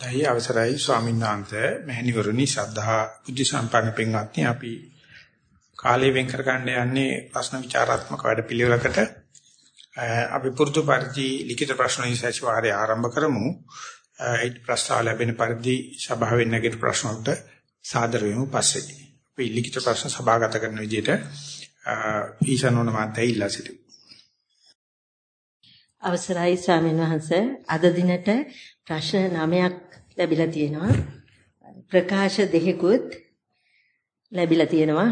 දෛ අවසරයි ස්වාමීන් වහන්සේ. මහණිවරුනි ශ්‍රද්ධා බුද්ධ සම්පන්න පින්වත්නි අපි කාලය වෙන් කර ගන්න යන්නේ ප්‍රශ්න විචාරාත්මක වැඩපිළිවෙලකට. අපි පුරුදු පරිදි ලිඛිත ප්‍රශ්න විශේෂ ආරම්භ කරමු. ඒ ප්‍රස්තාව ලැබෙන පරිදි සභාවෙන් නැගිට ප්‍රශ්න වලට සාදර වෙමු. පස්සේ අපි ලිඛිත ප්‍රශ්න සභාගත කරන විදිහට ඊශානෝන මාතේ ඉල්ලා සිටිමු. අවසරයි ස්වාමීන් වහන්සේ. අද දිනට ප්‍රශ්න 9ක් ලැබිලා තියෙනවා. ප්‍රකාශ දෙකකුත් ලැබිලා තියෙනවා.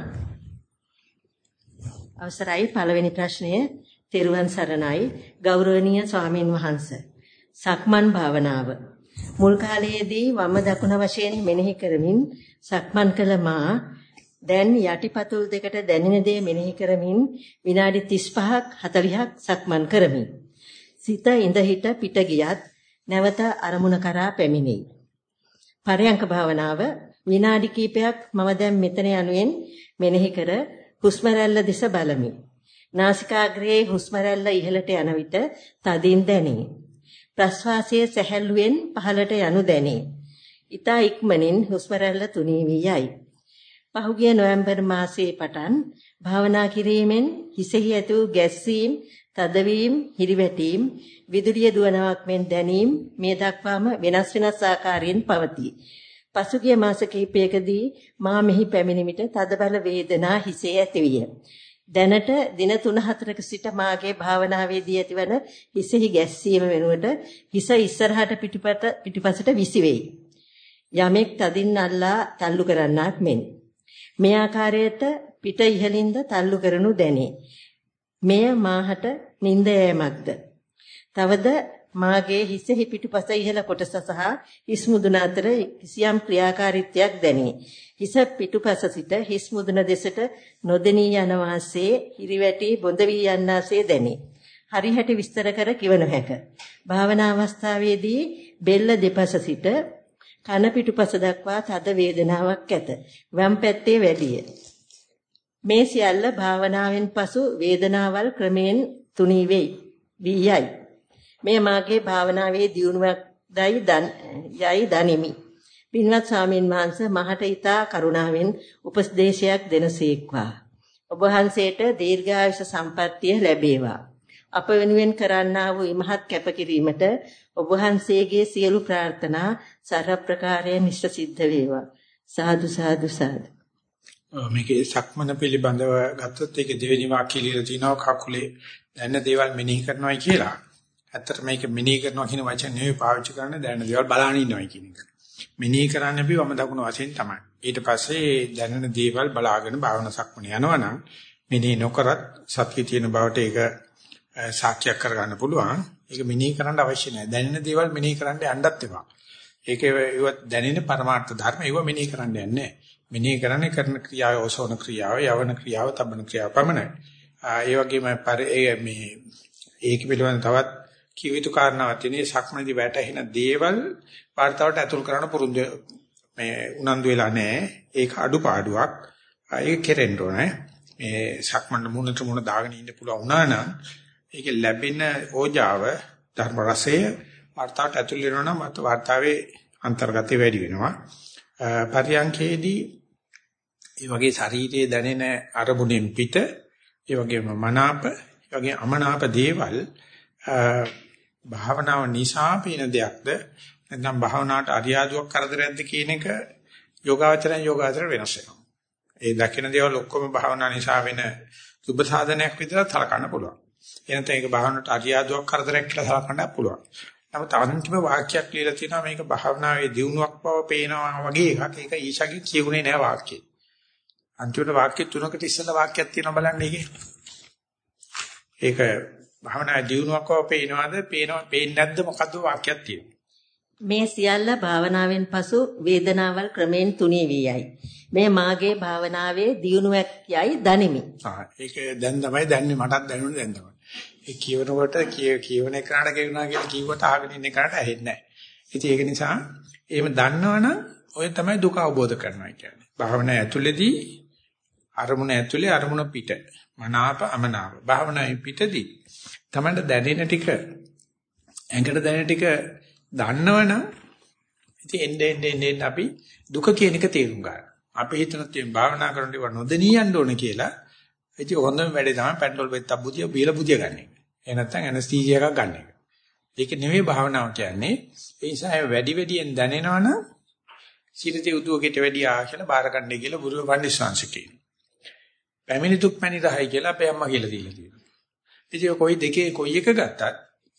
අවසරයි පළවෙනි ප්‍රශ්නය තෙරුවන් සරණයි ගෞරවනීය ස්වාමින් වහන්සේ. සක්මන් භාවනාව මුල් කාලයේදී වම දකුණ වශයෙන් මෙනෙහි කරමින් සක්මන් කළ මා දැන් යටිපතුල් දෙකට දැනෙන දේ මෙනෙහි කරමින් විනාඩි 35ක් 40ක් සක්මන් කරමි. සිත ඉඳ හිට පිට ගියත් නැවත අරමුණ කරා පැමිණෙයි. පරයන්ක භාවනාව විනාඩි කිහිපයක් මම දැන් මෙතන යනුවෙන් මෙනෙහි කර හුස්ම රැල්ල දෙස බලමි. නාසිකාග්‍රයේ හුස්ම රැල්ල ඉහළට යන විට තදින් දැනේ. ප්‍රශ්වාසයේ සැහැල්ලුවෙන් පහළට යනු දැනේ. ඊතා ඉක්මනින් හුස්ම රැල්ල තුනී වී යයි. පහුගිය නොවැම්බර් මාසයේ පටන් භාවනා කිරීමෙන් හිසෙහි ඇති වූ ගැස්සීම් තදවීම, හිරිවැටීම්, විදුලිය දුවනවක් මෙන් දැනීම මේ දක්වාම වෙනස් වෙනස් ආකාරයෙන් පවතී. පසුගිය මාස කිහිපයකදී මා මෙහි පැමිණි විට තදබල වේදනා හිසේ ඇතිවිය. දැනට දින 3-4ක සිට මාගේ භාවනාවේදී ඇතිවන හිසෙහි ගැස්සීම වෙනුවට හිස ඉස්සරහට පිටිපත පිටිපසට විසිවෙයි. යමෙක් තදින් අල්ලා තල්ලු කරන්නාක් මෙන්. මේ ආකාරයට පිට ඉහළින්ද තල්ලු කරනු දැනේ. මෙය මාහට නිନ୍ଦ යෑමක්ද? තවද මාගේ හිසෙහි පිටුපස ඉහළ කොටස සහ හිස් මුදුන අතර කිසියම් ක්‍රියාකාරීත්වයක් දැනේ. හිස පිටුපස සිට හිස් මුදුන දෙසට නොදෙනී යන වාසේ හිරිවැටි බොඳ වී යන්නාසේ දැනේ. හරිහැටි විස්තර කර කිව නොහැක. භාවනා අවස්ථාවේදී බෙල්ල දෙපස සිට කන පිටුපස දක්වා තද වේදනාවක් ඇත. වම් පැත්තේ වැඩිය. මේ සියල්ල භාවනාවෙන් පසු වේදනාවල් ක්‍රමෙන් තුනී වෙයි. වී යයි. මේ මාගේ භාවනාවේ දියුණුවක් දයි දන් යයි දනිමි. පින්වත් ස්වාමීන් වහන්සේ මහට ඊතා කරුණාවෙන් උපදේශයක් දෙනසේක්වා. ඔබ වහන්සේට දීර්ඝායුෂ සම්පන්නිය ලැබේවා. අප වෙනුවෙන් කරන්නා වූ ඉමහත් කැපකිරීමට ඔබ වහන්සේගේ සියලු ප්‍රාර්ථනා සර්ව ප්‍රකාරයෙන් ඉෂ්ට සිද්ධ වේවා. සාදු සාදු සාදු. මේකේ සක්මන පිළිබඳව ගත්තොත් ඒක දෙවෙනි වාක්‍යය ලියලා තිනවා කකුලේ දැනන දේවල් මෙනෙහි කරනවායි කියලා. ඇත්තට මේක මෙනෙහි කරනවා කියන වචනේ නෙවෙයි පාවිච්චි කරන්නේ දැනන දේවල් බලාගෙන ඉන්නවායි කියන එක. මෙනෙහි කරන්නේ අපි වම දකුණු වශයෙන් තමයි. ඊට පස්සේ දැනන දේවල් බලාගෙන භාවන සක්මන යනවනම් මෙනෙහි නොකරත් සත්‍ය තියෙන බවට ඒක සාක්ෂියක් කරගන්න පුළුවන්. ඒක මෙනෙහි කරන්න අවශ්‍ය නැහැ. දැනෙන දේවල් මෙනෙහි කරන්න යන්නත් එපා. ඒකේ ඒවත් දැනෙන පරමාර්ථ ධර්ම ඒව මෙනෙහි කරන්න යන්නේ නැහැ. මෙනෙහි කරන්නේ කරන ක්‍රියාවේ ඔසවන ක්‍රියාව, යවන ක්‍රියාව, තබන ක්‍රියාව පමණයි. ඒ වගේම මේ ඒක පිළිබඳ තවත් කිය යුතු කාරණාවක් තියෙනවා. සක්මණේදී වැටහෙන දේවල් වார்த்தාවට ඇතුල් කරන පුරුදු මේ උනන්දු වෙලා නැහැ. ඒක අඩුපාඩුවක්. ඒක කෙරෙන්න ඕනේ. මේ සක්මණ මුණට මුණ දාගෙන ඉන්න පුළුවන් වුණා නම් ඒකේ ලැබෙන ඕජාව ධර්ම රසය වார்த்தාවට ඇතුල් වෙනවා නම් වார்த்தාවේ අන්තර්ගතය වැඩි වෙනවා. පරියංකේදී ඒ වගේ ශරීරයේ දැනෙන අරමුණෙන් පිට ඒ වගේම මනාප ඒ වගේ අමනාප දේවල් භාවනාව නිසා පේන දෙයක්ද නැත්නම් භාවනාවට අරියාදුවක් කරදරයක්ද කියන එක යෝගාචරයෙන් යෝගාචර වෙනස් වෙනවා. ඒ දකින්න දේවල් ඔක්කොම භාවනා නිසා වෙන සුබ සාධනයක් විතරක් සලකන්න පුළුවන්. එනත ඒක භාවනාවට අරියාදුවක් කරදරයක් කියලා සලකන්න පුළුවන්. නමුත් අන්තිම වාක්‍යයක් ලියලා තියෙනවා මේක භාවනාවේ දියුණුවක් බව පේනවා වගේ එකක්. ඒක ඊශාගේ කියුනේ නෑ වාක්‍යය. අන්තිමට වාක්‍ය තුනකට ඉස්සෙල්ලා වාක්‍යයක් තියෙනවා බලන්න ඒකේ. ඒක භාවනාවේ දියුණුවක් බව පේනවද? පේනව පේන්නේ නැද්ද මොකද්ද වාක්‍යයක් තියෙන්නේ? මේ සියල්ල භාවනාවෙන් පසු වේදනාවල් ක්‍රමෙන් තුනී වී යයි. මේ මාගේ භාවනාවේ දියුණුවක් යයි දනිමි. ආ ඒක දැන් තමයි දැනන්නේ මටත් දැනුනේ දැන් තමයි. ඒ කියවනකොට කිය කියවන එකට කියනවා කියලා කිව්වට අහගෙන ඉන්න එකට ඇහෙන්නේ නැහැ. ඉතින් ඒක නිසා එහෙම දන්නවනම් ඔය තමයි දුක අවබෝධ කරනවා කියන්නේ. භාවනා ඇතුළේදී අරමුණ ඇතුලේ අරමුණ පිට. මනාප අමනාප. භාවනාවේ පිටදී තමයි දැනෙන ටික ඇඟට දැනෙන ටික දන්නවනම් ඉතින් එන්නේ එන්නේ අපි දුක කියන එක තේරුම් ගන්න. අපි හිතනත් මේ භාවනා කරනකොට නොදෙනී යන්න ඕනේ කියලා. ඉතින් හොඳම වැඩේ තමයි පැන්ඩෝල් වෙත්තක් බුදිය බීලා බුදිය ගන්න එක. එහෙ නැත්නම් ඇනස්තීසියා එකක් ගන්න එක. ඒක නෙමෙයි භාවනාව කියන්නේ. ඒ නිසා වැඩි වැඩියෙන් දැනෙනවනම් සිරිතේ උදුවකට වැඩි ආශල බාර ගන්නයි කියලා බුදු පන්දිස්වාංශ කියනවා. පැමිණි දුක් පැණි රහයි කියලා අපේ අම්මා කියලා දීලා තියෙනවා. ඉතින් කොයි දෙකේ කොයි එක ගත්තත්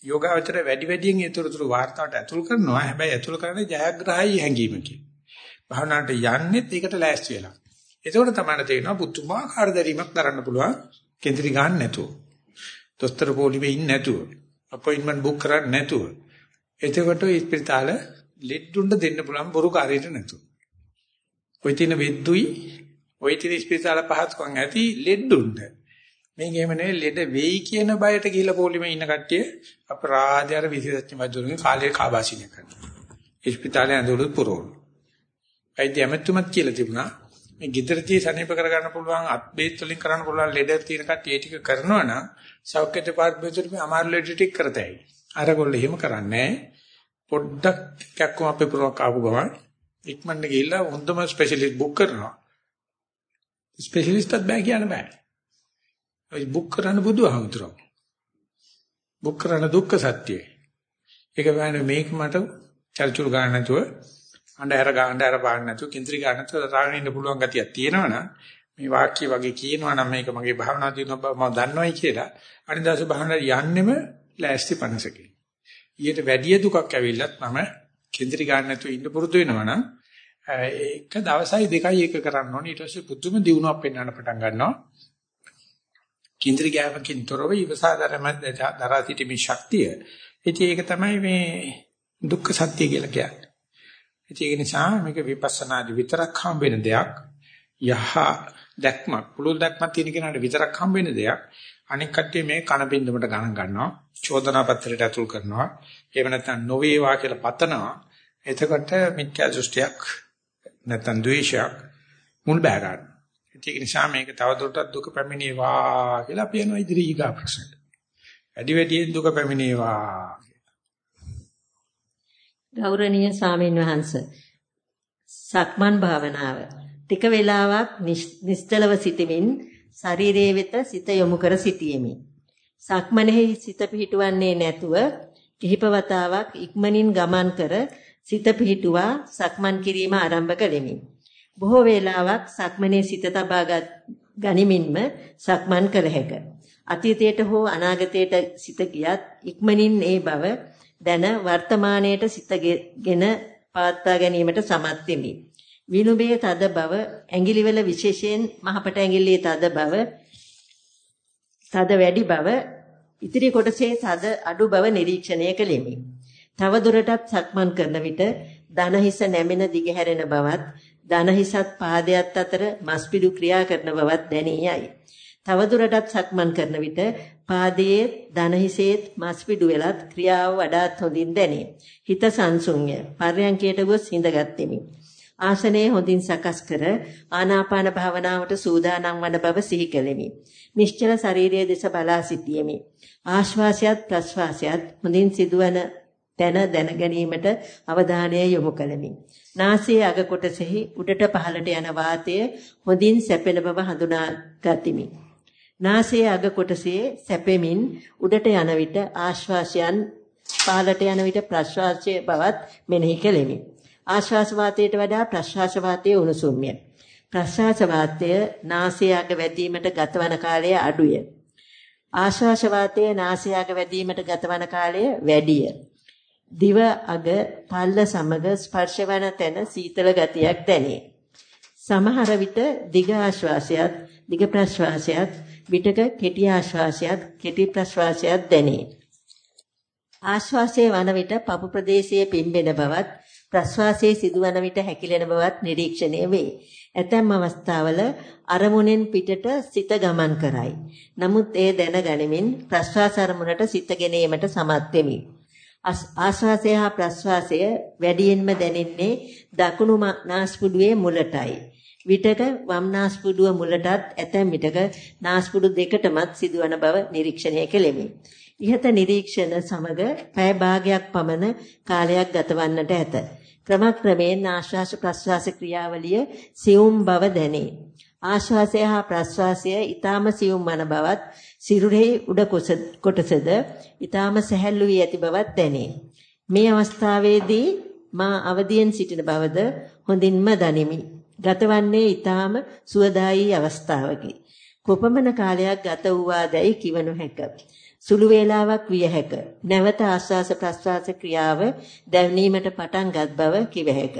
යෝගාවචර වැඩි වැඩියෙන් ඒතරතුරු වார்த்தාවට ඇතුල් කරනවා. හැබැයි ඇතුල් කරන්නේ ජයග්‍රහයි හැඟීමකින්. භාවනාවට යන්නෙත් ඒකට ලෑස්ති වෙලා. එතකොට තමයි තේරෙනවා පුතුමාකාර දැරීමක් දරන්න පුළුවන් කේන්ද්‍රී ගන්න නැතුව. දොස්තර පොලිමේ ඉන්නේ නැතුව. අපොයින්ට්මන්ට් බුක් කරන්නේ නැතුව. එතකොට ඉස්පිරිතාල ලෙඩුන්න දෙන්න පුළුවන් බොරු කාර්යයට නැතුව. ඔය තියෙන වෙද්දුයි ඔය තියෙන ඉස්පිරිතාල පහත්කම් ඇති ලෙඩුන්න. මේක එහෙම නෙවෙයි ලෙඩ වෙයි කියන බයට ගිහිල්ලා පොලිමේ ඉන්න කට්ටිය අපරාධය අර විශේෂඥ වෛද්‍යවරුන්ගේ කාලේ කාබාසිනිය කරනවා. ඉස්පිරිතාලේ ඇඳවලු පුරවන. වෛද්‍ය ඇමතුමත් කියලා තිබුණා මේ gidරදී සනීප කරගන්න පුළුවන් අත්බේත් වලින් කරන්න පුළුවන් ලෙඩ තියෙන කට්ටිය ඒ ටික කරනවා නම් සෞඛ්‍ය දෙපාර්තමේන්තුවේ මේ අමාරු ලෙඩ ටික කරතයි. අරගොල්ලෝ එහෙම කරන්නේ පොඩ්ඩක් කැක්කම අපේ පුරවක් ආපු ගමන් ඉක්මනට ගිහිල්ලා හොඳම ස්පෙෂලිස්ට් බුක් කරනවා. ස්පෙෂලිස්ට්ත් බෑ කියන්න බෑ. ඔය බුක් කරන්න බුදුහමතුරෝ. බුක් කරන්න දුක්ඛ සත්‍යය. ඒක වෙන්නේ මේක මට චර්චුල් ගන්න නැතුව අnder ගාnder පාන්න නැතුව කින්ද්‍රි ගන්න නැතුව තරගෙන ඉන්න පුළුවන් ගතියක් තියෙනවනම් මේ වාක්‍ය වගේ කියනවා නම් මේක මගේ භාවනා දිනන බව මම දන්නවයි කියලා අනිදාස භාවනා යන්නෙම ලෑස්ති 50කින්. ඊට වැඩි දුකක් ඇවිල්ලත් මම කේන්ද්‍රි ගන්න නැතුව ඉන්න පුරුදු වෙනවනම් එක දවසයි දෙකයි එක කරන්න ඕනේ ඊට පස්සේ පුදුම දියුණුවක් පෙන්වන්න පටන් ගන්නවා. කේන්ද්‍රි ගෑවකින් තොරව ඉවසාදරම දරා සිටීමේ ශක්තිය. ඉතින් ඒක තමයි මේ දුක්ඛ සත්‍ය කියලා කියන්නේ. ඒක නිසා මේක විපස්සනාදි විතරක් හම්බ වෙන දෙයක්. යහ දැක්මක් පුළුල් දැක්මක් තියෙන කෙනාට විතරක් හම්බ වෙන දෙයක්. අනික කට්ටිය මේ කන බින්දමට ගණන් ගන්නවා. චෝදනා පත්‍රයට ඇතුල් කරනවා. එහෙම නැත්නම් නොවේවා කියලා පතනවා. එතකොට මිත්‍යා දෘෂ්ටියක් නැත්නම් ද්වේෂයක් මුල් බෑ ගන්න. ඒක නිසා මේක තවදුරටත් දුක පැමිණේවා කියලා අපි යනවා ඉදිරි ඊගා ප්‍රශ්නට. වැඩි වැඩියෙන් දුක පැමිණේවා ගෞරවනීය සාමීන් වහන්ස සක්මන් භාවනාව ටික වේලාවක් නිශ්චලව සිටමින් ශරීරයේ වෙත සිත යොමු කර සිටියෙමි. සක්මනෙහි සිත පිහිටුවන්නේ නැතුව කිහිප වතාවක් ඉක්මනින් ගමන් කර සිත පිහිටුවා සක්මන් කිරීම ආරම්භ කළෙමි. බොහෝ වේලාවක් සක්මනේ සිත තබා ගනිමින්ම සක්මන් කළ හැක. අතීතයට හෝ අනාගතයට සිත ගියත් ඉක්මනින් ඒ බව දැන වර්තමානයේට සිතගෙන පවත්වා ගැනීමට සමත් වෙමි. විනුබේ තද බව, ඇඟිලිවල විශේෂයෙන් මහපට ඇඟිල්ලේ තද බව, තද වැඩි බව, ඉතිරි කොටසේ තද අඩු බව නිරීක්ෂණය කළෙමි. තව දුරටත් සක්මන් කරන විට දන හිස නැමෙන දිගහැරෙන බවත්, දන හිසත් පාදයට අතර මස්පිඩු ක්‍රියා කරන බවත් දැනී යයි. තවදුරටත් සක්මන් කරන විට පාදයේ දනහිසේත් මස්පිඩු වෙලත් ක්‍රියාව වඩාත් හොඳින් දැනේ. හිත සංසුන්ය. පර්යංකයට ගොස් හිඳගත්ෙමි. ආසනයේ හොඳින් සකස් කර ආනාපාන භාවනාවට සූදානම් වන බව සිහි කෙලෙමි. නිශ්චල ශරීරයේ දෙස බලා සිටියෙමි. ආශ්වාසයත් ප්‍රශ්වාසයත් හොඳින් සිදුවන තැන දැන ගැනීමට අවධානය යොමු කළෙමි. නාසයේ අග කොටසෙහි උඩට පහළට යන වාතය හොඳින් සැපෙන බව හඳුනා ගතිමි. නාසයේ අග කොටසේ සැපෙමින් උඩට යන විට ආශ්වාසයන් පහළට යන විට ප්‍රශ්වාසයේ බවත් මෙනෙහි කෙලෙමි. ආශ්වාස වාතයට වඩා ප්‍රශ්වාස වාතයේ උණුසුම්ය. ප්‍රශ්වාස වාතය නාසයේ අග වැදීමට ගතවන කාලය අඩුය. ආශ්වාස වාතයේ නාසයේ අග වැදීමට ගතවන කාලය වැඩිය. දිව අග පල්ල සමග ස්පර්ශ වන තැන සීතල ගතියක් දැනේ. සමහර විට දිග ආශ්වාසයත් දිග ප්‍රශ්වාසයත් විටක කෙටි ආශ්වාසයත් කෙටි ප්‍රශ්වාසයත් දැනේ. ආශ්වාසයේ වන විට පපු ප්‍රදේශයේ පිම්බෙන බවත් ප්‍රශ්වාසයේ සිදුවන විට හැකිලෙන බවත් නිරීක්ෂණය වේ. ඇතැම් අවස්ථාවල අරමුණෙන් පිටට සිත ගමන් කරයි. නමුත් ඒ දැනගැනීමෙන් ප්‍රශ්වාස අරමුණට සිත ගෙනීමට සමත් වෙමි. ආශ්වාසය හා ප්‍රශ්වාසය වැඩියෙන්ම දැනෙන්නේ දකුණු නාස්පුඩුවේ මුලටයි. විටක වම් නාස්පුඩුව මුලටත් ඇතැම් විටක නාස්පුඩු දෙකටමත් සිදුවන බව නිරීක්ෂණය කෙලෙමි. ඉහත නිරීක්ෂණ සමග පැය භාගයක් පමණ කාලයක් ගතවන්නට ඇත. ක්‍රමක්‍රමයෙන් ආශ්වාස ප්‍රශ්වාස ක්‍රියාවලිය සියුම් බව දැනේ. ආශ්වාසය හා ප්‍රශ්වාසය ඊටාම සියුම් වන බවත් සිරුරෙහි උඩ කොටසද ඊටාම සැහැල්ලු වී ඇති බවත් දැනේ. මේ අවස්ථාවේදී මා අවදියෙන් සිටින බවද හොඳින්ම දනිමි. ගතවන්නේ ඊටාම සුවදායී අවස්ථාවකි. කොපමණ කාලයක් ගත වූවාදැයි කිව නොහැක. සුළු වේලාවක් විය හැක. නැවත ආස්වාස ප්‍රස්වාස ක්‍රියාව දැවීමට පටන් ගත් බව කිව හැක.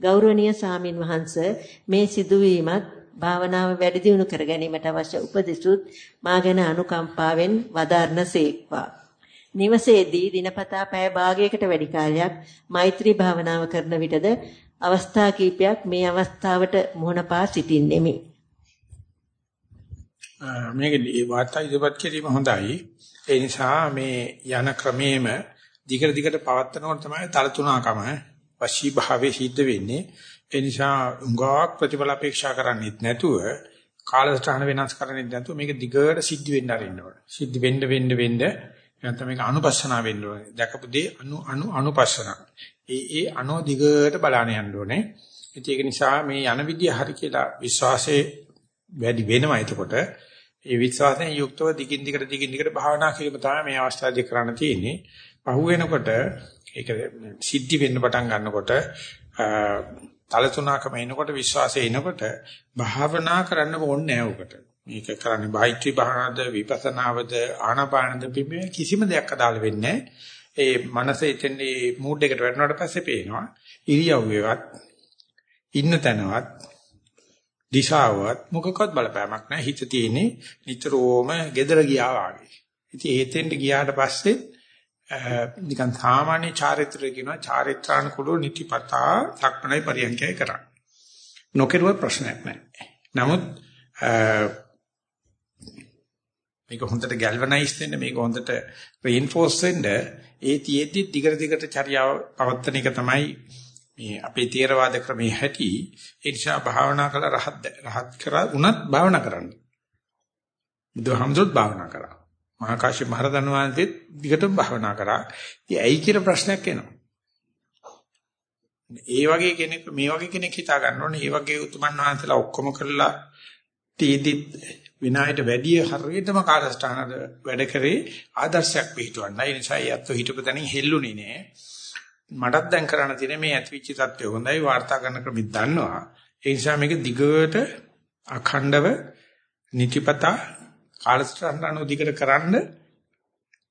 ගෞරවනීය සාමින් වහන්ස මේ සිදුවීමත් භාවනාව වැඩි දියුණු කර ගැනීමට අවශ්‍ය උපදෙසුත් මා ගැන අනුකම්පාවෙන් වදාරනසේක්වා. නිවසේදී දිනපතා පැය භාගයකට වැඩි කාලයක් මෛත්‍රී භාවනාව කරන විටද අවස්ථා කීපයක් මේ අවස්ථාවට මුහුණ පා සිටින්නෙමි. මේක වාර්තා ඉදපත් කිරීම හොඳයි. ඒ නිසා මේ යන ක්‍රමේම දිගට දිගට පවත්නකොට තමයි තලතුණකම වශී භාවයේ සිද්ධ වෙන්නේ. ඒ නිසා උඟාවක් ප්‍රතිඵල අපේක්ෂා කරන්නේත් නැතුව කාලසටහන වෙනස් කරන්නේත් නැතුව මේක දිගට සිද්ධ වෙන්න අරින්න ඕනේ. සිද්ධ වෙන්න වෙන්න වෙන්න නැත්නම් මේක අනුපස්සනා වෙන්න ඕනේ. දැකපු දේ අනු අනු අනුපස්සනා. ඒ ඒ අනෝ දිගට බලන්න යන්න ඕනේ. ඒක නිසා මේ යන විදිය හරි කියලා විශ්වාසයේ වැඩි වෙනවා එතකොට ඒ විශ්වාසයෙන් යුක්තව දිගින් දිගට දිගින් දිගට භාවනා කිරීම තමයි මේ අවස්ථාවේදී කරන්න තියෙන්නේ. පහු වෙනකොට ඒක සිද්ධි වෙන්න පටන් ගන්නකොට තලතුණකම එනකොට විශ්වාසය එනකොට භාවනා කරන්න ඕනේ නැහැ උකට. මේක කරන්නේ බාහිත්‍රි භාවනාවද විපස්සනාවද ආනාපානද පිම්බේ කිසිම දෙයක් අදාළ වෙන්නේ ඒ මනස එතෙන්දී මූඩ් එකට වැටෙනාට පස්සේ පේනවා ඉරියව්වේවත් ඉන්න තැනවත් දිශාවත් මොකක්වත් බලපෑමක් නැහැ හිත තියෙන්නේ නිතරම gedara ගියා වගේ. ඉතින් ඒතෙන්ට ගියාට පස්සේ නිකන් සාමාන්‍ය චාරිත්‍රය කියනවා චාරිත්‍රානුකූලව නිතිපතා ලක්මනයි පරියන්කය කරා. නොකිරුව ප්‍රශ්නයක් නැහැ. නමුත් මේක හොඳට ගැල්වනයිස් වෙන්න මේක හොඳට රීන්ෆෝස් වෙන්න ඒ තියෙද්දි දිගට දිගට චර්යාව පවත්වන එක තමයි මේ අපේ තේරවාද ක්‍රමයේ හැටි ඒ නිසා භාවනා කළ රහත් රහත් කරා උනත් භාවනා කරන්න. බුදුහමසොත් භාවනා කරා. මහා කාශ්‍යප මහ රහතන් වහන්සේත් දිගටම භාවනා කරා. ඉතින් ඇයි කියලා ප්‍රශ්නයක් එනවා. ඒ වගේ කෙනෙක් මේ වගේ කෙනෙක් හිතා ගන්න ඕනේ. මේ වගේ උතුමන් වහන්සේලා ඔක්කොම කරලා තීදි විනායට වැඩි හරියටම කාලස්ථානද වැඩ කරේ ආදර්ශයක් පිටවන්න. ඒ නිසා යත් හිටපු තැනින් හෙල්ලුනේ නෑ. මටත් දැන් කරන්න තියෙන්නේ මේ ඇතිවිච්ච தත්ත්වය හොඳයි වාර්තා කරන ක්‍රමෙත් දන්නවා. ඒ නිසා මේක දිගට අඛණ්ඩව නිතිපතා කාලසටහන අනුව දිගට කරන්න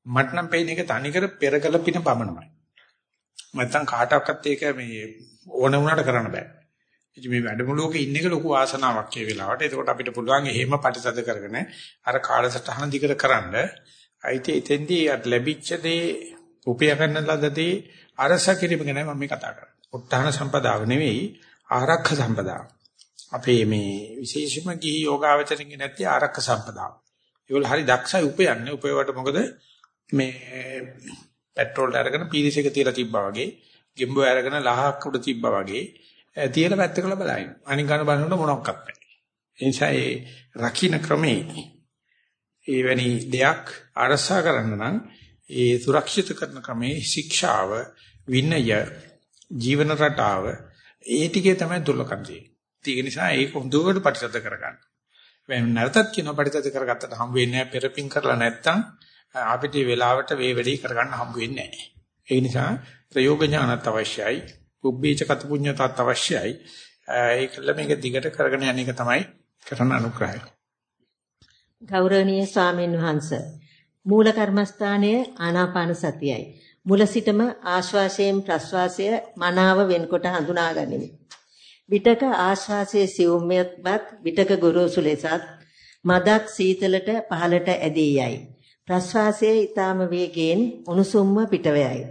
මට නම් පේන එක තනිකර පෙරකල පින පමණමයි. නැත්තම් කාටවත් ඒක මේ ඕන වුණාට කරන්න බෑ. ඉතින් මේ වැඩමුළුවක ඉන්න එක ලොකු ආසනාවක් ඒ වෙලාවට. එතකොට අපිට පුළුවන් එහෙම ප්‍රතිසද කරගෙන අර කාලසටහන දිගට කරන්න. අයිති එතෙන්දී ලැබිච්ච දේ උපය කරන ලද දේ අරස කිරීම ගැන මම මේ කතා කරන්නේ. උත්තාන සම්පදාව නෙවෙයි ආරක්ෂ සම්පදාව. අපේ මේ විශේෂම ගිහි යෝගාවචරින්ගේ නැති ආරක්ෂ සම්පදාව. ඒවල හරි දක්ෂයි උපයන්නේ. උපයවට මොකද මේ පෙට්‍රෝල් අරගෙන පීරිස් එක තියලා තිබ්බා වගේ, ගෙම්බෝ අරගෙන ලහක් උඩ තිබ්බා වගේ තියලා පැත්තකල බලائیں۔ අනික ගන්න බලනකොට මොනක්වත් නැහැ. ඒ නිසා ඒ රකින්න ක්‍රමේ එවැනි දෙයක් අරසා කරන්න නම් ඒ සුරක්ෂිත කරන ක්‍රමේ ශික්ෂාව විනය ජීවන රටාව ඒ ටිකේ තමයි දුර්ලභකම් තියෙන්නේ. ඒක නිසා ඒක හොඳට ප්‍රතිසද කරගන්න. වෙන නැවතත් කියන ප්‍රතිසද කරගත්තට හම් වෙන්නේ නැහැ පෙරපින් කරලා නැත්තම් අපිට වේලාවට වේ වැඩි කරගන්න හම් වෙන්නේ නැහැ. ඒ නිසා ප්‍රයෝග ඥානත් අවශ්‍යයි. පුබ්බේච කත පුඤ්ඤතත් අවශ්‍යයි. ඒකල මේක දිගට කරගෙන යන එක තමයි කරන අනුග්‍රහය. ගෞරවනීය ස්වාමීන් වහන්සේ මූල කර්මස්ථානය ආනාපාන සතියයි. මුල සිටම ආශ්වාසයෙන් ප්‍රශ්වාසය මනාව වෙන්කොට හඳුනා ගනිමි. විතක ආශ්වාසයේ සිවුම්යත් විතක ගොරෝසු ලෙසත් මදක් සීතලට පහළට ඇදී යයි. ප්‍රශ්වාසයේ ඊටාම වේගයෙන් උණුසුම්ම පිටවයයි.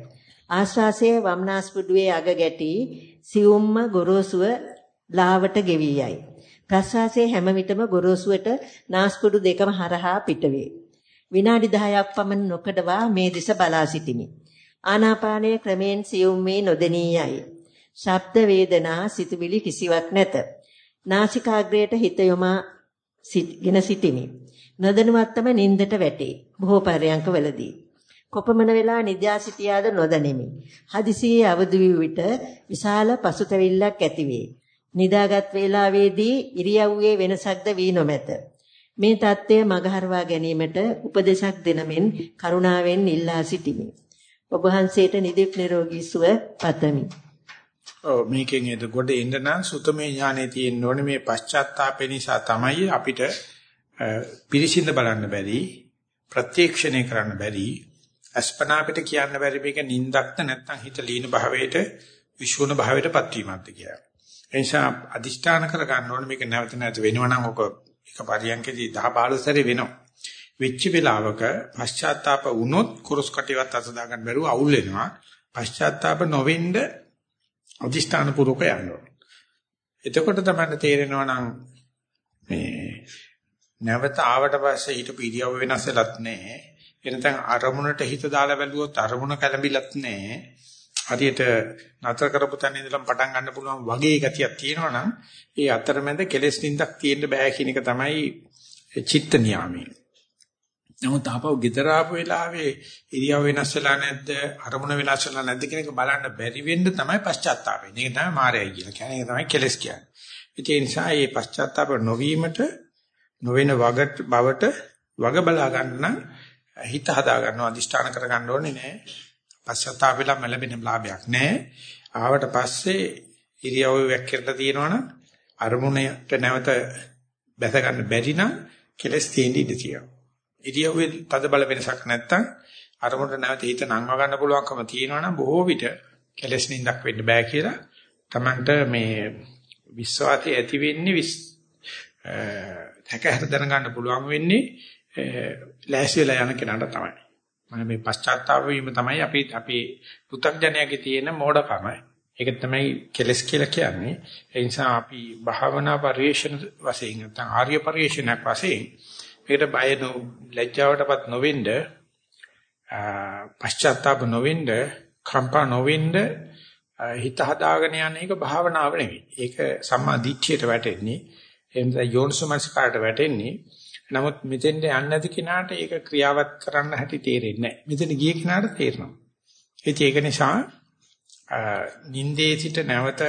ආශ්වාසයේ වම්නාස්පුඩුවේ අග ගැටි සිවුම්ම ගොරෝසුව ලාවට ගෙවී යයි. ප්‍රශ්වාසයේ හැම විටම ගොරෝසුවට නාස්පුඩු දෙකම හරහා පිටවේ. විනාඩි 10ක් පමණ නොකඩවා මේ දිස බලා සිටිමි. ආනාපානයේ ක්‍රමෙන් සියුම් මේ නොදෙනී යයි. ශබ්ද වේදනා සිතුවිලි කිසිවක් නැත. නාසිකාග්‍රයට හිත යොමා සිටගෙන සිටිමි. නොදැනුවත්වම නින්දට වැටේ. බොහෝ පරයන්ක වලදී. කොපමණ වෙලා නිදා සිටියාද නොදැනෙමි. හදිසියේ අවදි වූ විට විශාල පසුතැවිල්ලක් ඇතිවේ. නිදාගත් වේලාවේදී ඉරියව්වේ වෙනසක්ද වී නොමැත. මේ தත්ත්වය මගහරවා ගැනීමට උපදේශක් දෙනමින් කරුණාවෙන් ඉල්ලා සිටිමි. ඔබ වහන්සේට නිදුක් නිරෝගී සුව පතමි. ඔව් මේකෙන් එද ගොඩ එන්න නම් සුතමේ ඥානෙ තියෙන්න ඕනේ මේ පශ්චාත්තාපය නිසා තමයි අපිට පිරිසිඳ බලන්න බැරි ප්‍රත්‍යක්ෂණය කරන්න බැරි අස්පනා අපිට කියන්න බැරි මේක නින්දක්ද නැත්නම් හිත ලීන භාවයට විශ්වුණ භාවයටපත් වීමක්ද කියලා. ඒ නිසා අදිෂ්ඨාන කර ගන්න ඕනේ මේක නැවත නැවත වෙනවනම් ඔක එක පරියන්කේදී 10 15 සැරේ වෙනවා. වෙච්ච වෙලාවක පශ්චාත්තාප වුණොත් කුරුස් කටිවත් අත දාගන්න බැරුව අවුල් වෙනවා. පශ්චාත්තාප නොවෙන්න අදිෂ්ඨාන පූර්වක යනවා. එතකොට තමයි තේරෙනවා නම් මේ නැවත ආවට පස්සේ ඊට පීඩියව වෙනස් වෙලත් නැහැ. එනතන් අරමුණට හිත දාලා බැලුවොත් අරමුණ කැළඹිලත් නැහැ. හරියට නතර කරපු තැන ඉඳලා පටන් ගන්න පුළුවන් වගේ ගතියක් තියෙනවා නම් ඒ අතරමැද කෙලෙස් නින්දක් තියෙන්න බෑ කියන එක තමයි චිත්ත නියාමය. නමුත් ආපහු ගෙදර ආපු වෙලාවේ ඉරියව් වෙනස් වෙලා නැද්ද අරමුණ වෙනස් වෙලා නැද්ද කියන එක බලන්න බැරි වෙන්න තමයි පශ්චාත්තාපය. මේක තමයි මායයි කියලා කියන්නේ. ඒක තමයි කෙලස් කියන්නේ. ඒ නිසා මේ පශ්චාත්තාප නොවීමට නොවන වගට බවට වග බලා ගන්න නම් හිත හදා ගන්නවා අදිෂ්ඨාන කර ගන්න ඕනේ නෑ. පශ්චාත්තාපෙලා ලැබෙන ලාභයක් නෑ. ආවට පස්සේ ඉරියව් වැක්කිරලා තියෙනවනම් අරමුණට නැවත බැස ගන්න බැරි නම් කෙලස් තියෙන්න ඉඩ තියෙනවා. ඉරියව්වේ තද බල වෙනසක් නැත්තම් අරමුණට නැවත හිත නංව ගන්න පුළුවන්කම තියෙනවනම් බොහෝ විට කෙලස් නින්දක් වෙන්න බෑ කියලා Tamanට මේ විශ්වාසය ඇති වෙන්නේ හැකහැර දැනගන්න පුළුවන් වෙන්නේ ලෑස්ති වෙලා යන කෙනාට තමයි. මම මේ පශ්චාත්තාප වීම තමයි අපි අපේ පෘථග්ජනයාගේ තියෙන මෝඩකම. ඒක තමයි කෙලස් කියලා කියන්නේ. ඒ නිසා අපි භාවනා පරිශ්‍රණ වශයෙන් නැත්නම් ආර්ය පරිශ්‍රණයක් වශයෙන් ඒකට බය නො ලැජ්ජාවටපත් නොවෙන්න පශ්චාත්තාප නොවෙන්න කම්පා නොවෙන්න හිත හදාගෙන යන එක භාවනාව නෙවෙයි. ඒක සම්මා දිට්ඨියට වැටෙන්නේ. එහෙනම් යෝනිසමස්කාරට වැටෙන්නේ. නමුත් මෙතෙන්ට යන්නේ නැති කෙනාට ඒක ක්‍රියාවත් කරන්න හැටි තේරෙන්නේ නැහැ. මෙතන ගිය කෙනාට තේරෙනවා. ඒක නිසා නින්දේ සිට නැවත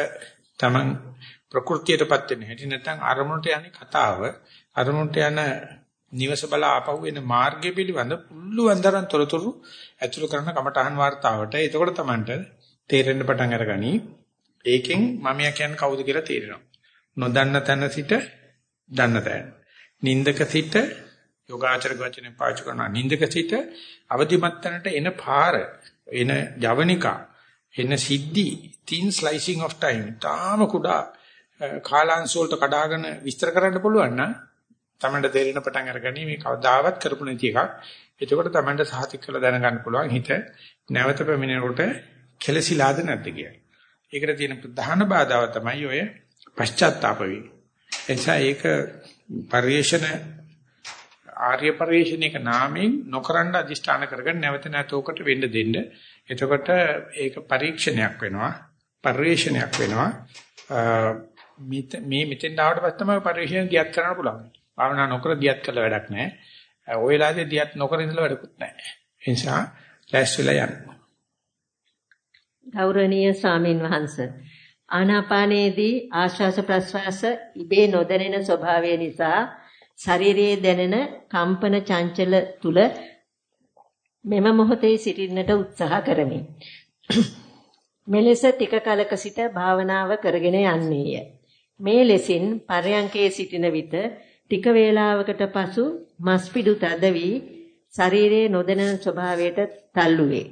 තමන් ප්‍රകൃතියටපත් වෙන හැටි නැත්නම් අරමුණට යන්නේ කතාව අරමුණට යන නිවස බල ආපහු එන මාර්ගය පිළිබඳ පුළුවන් තරම් තොරතුරු ඇතුළු කරන කමටහන් වார்த்தාවට එතකොට Tamanට තේරෙන්න පටන් අරගනි. ඒකෙන් මමියා කියන්නේ කවුද කියලා තේරෙනවා. නොදන්න තැන සිට දන්න තැන. නින්දක සිට යෝගාචර වචනේ පාවිච්චි කරන නින්දක සිට අවදිමත් තැනට එන පාර එන ජවනිකා එන සිද්ධි thin slicing of time තාම කුඩා කාලාංශ වලට කඩාගෙන විස්තර කරන්න පුළුවන් නම් තමන්ට තේරෙන පටන් අරගනි මේ කවදාවත් කරපු නැති එකක්. එතකොට තමන්ට සාහිතික කළ දැනගන්න පුළුවන් හිත නැවත පැමිණෙනකොට කෙලසිලාද නැද්ද කියලා. ඒකට තියෙන ප්‍රධාන බාධාව තමයි ඔය පශ්චාත්තාප වීම. එනිසා ඒක පරිේශන ආර්ය පරිේශනයක නාමයෙන් නොකරන අදිෂ්ඨාන කරගෙන නැවත නැතෝකට වෙන්න දෙන්න. එතකොට ඒක පරීක්ෂණයක් වෙනවා. පරිේශනයක් වෙනවා. මේ මෙතෙන් ආවට පස්සේ තමයි පරිේශන ගියත් කරන්න පුළුවන්. භාවනා නොකර දියත් කළ වැඩක් නැහැ. ওই වෙලාවේ දියත් නොකර ඉඳලා වැඩකුත් නැහැ. ඒ නිසා ලෑස්තිලා යන්න. ගෞරවනීය සාමින් වහන්ස ආනාපානයේදී ආශ්වාස ප්‍රශ්වාස ඉබේ නොදැනෙන ස්වභාවය නිසා ශරීරයේ දැනෙන කම්පන චංචල තුල මෙම මොහොතේ සිටින්නට උත්සාහ කරමි. මෙලෙස ටික කලක සිට භාවනාව කරගෙන යන්නේය. මේ ලෙසින් පරයන්කේ සිටින විට ටික වේලාවකට පසු මස්පිඩු තද වී ශරීරයේ නොදැනෙන ස්වභාවයට තල්ලු වේ.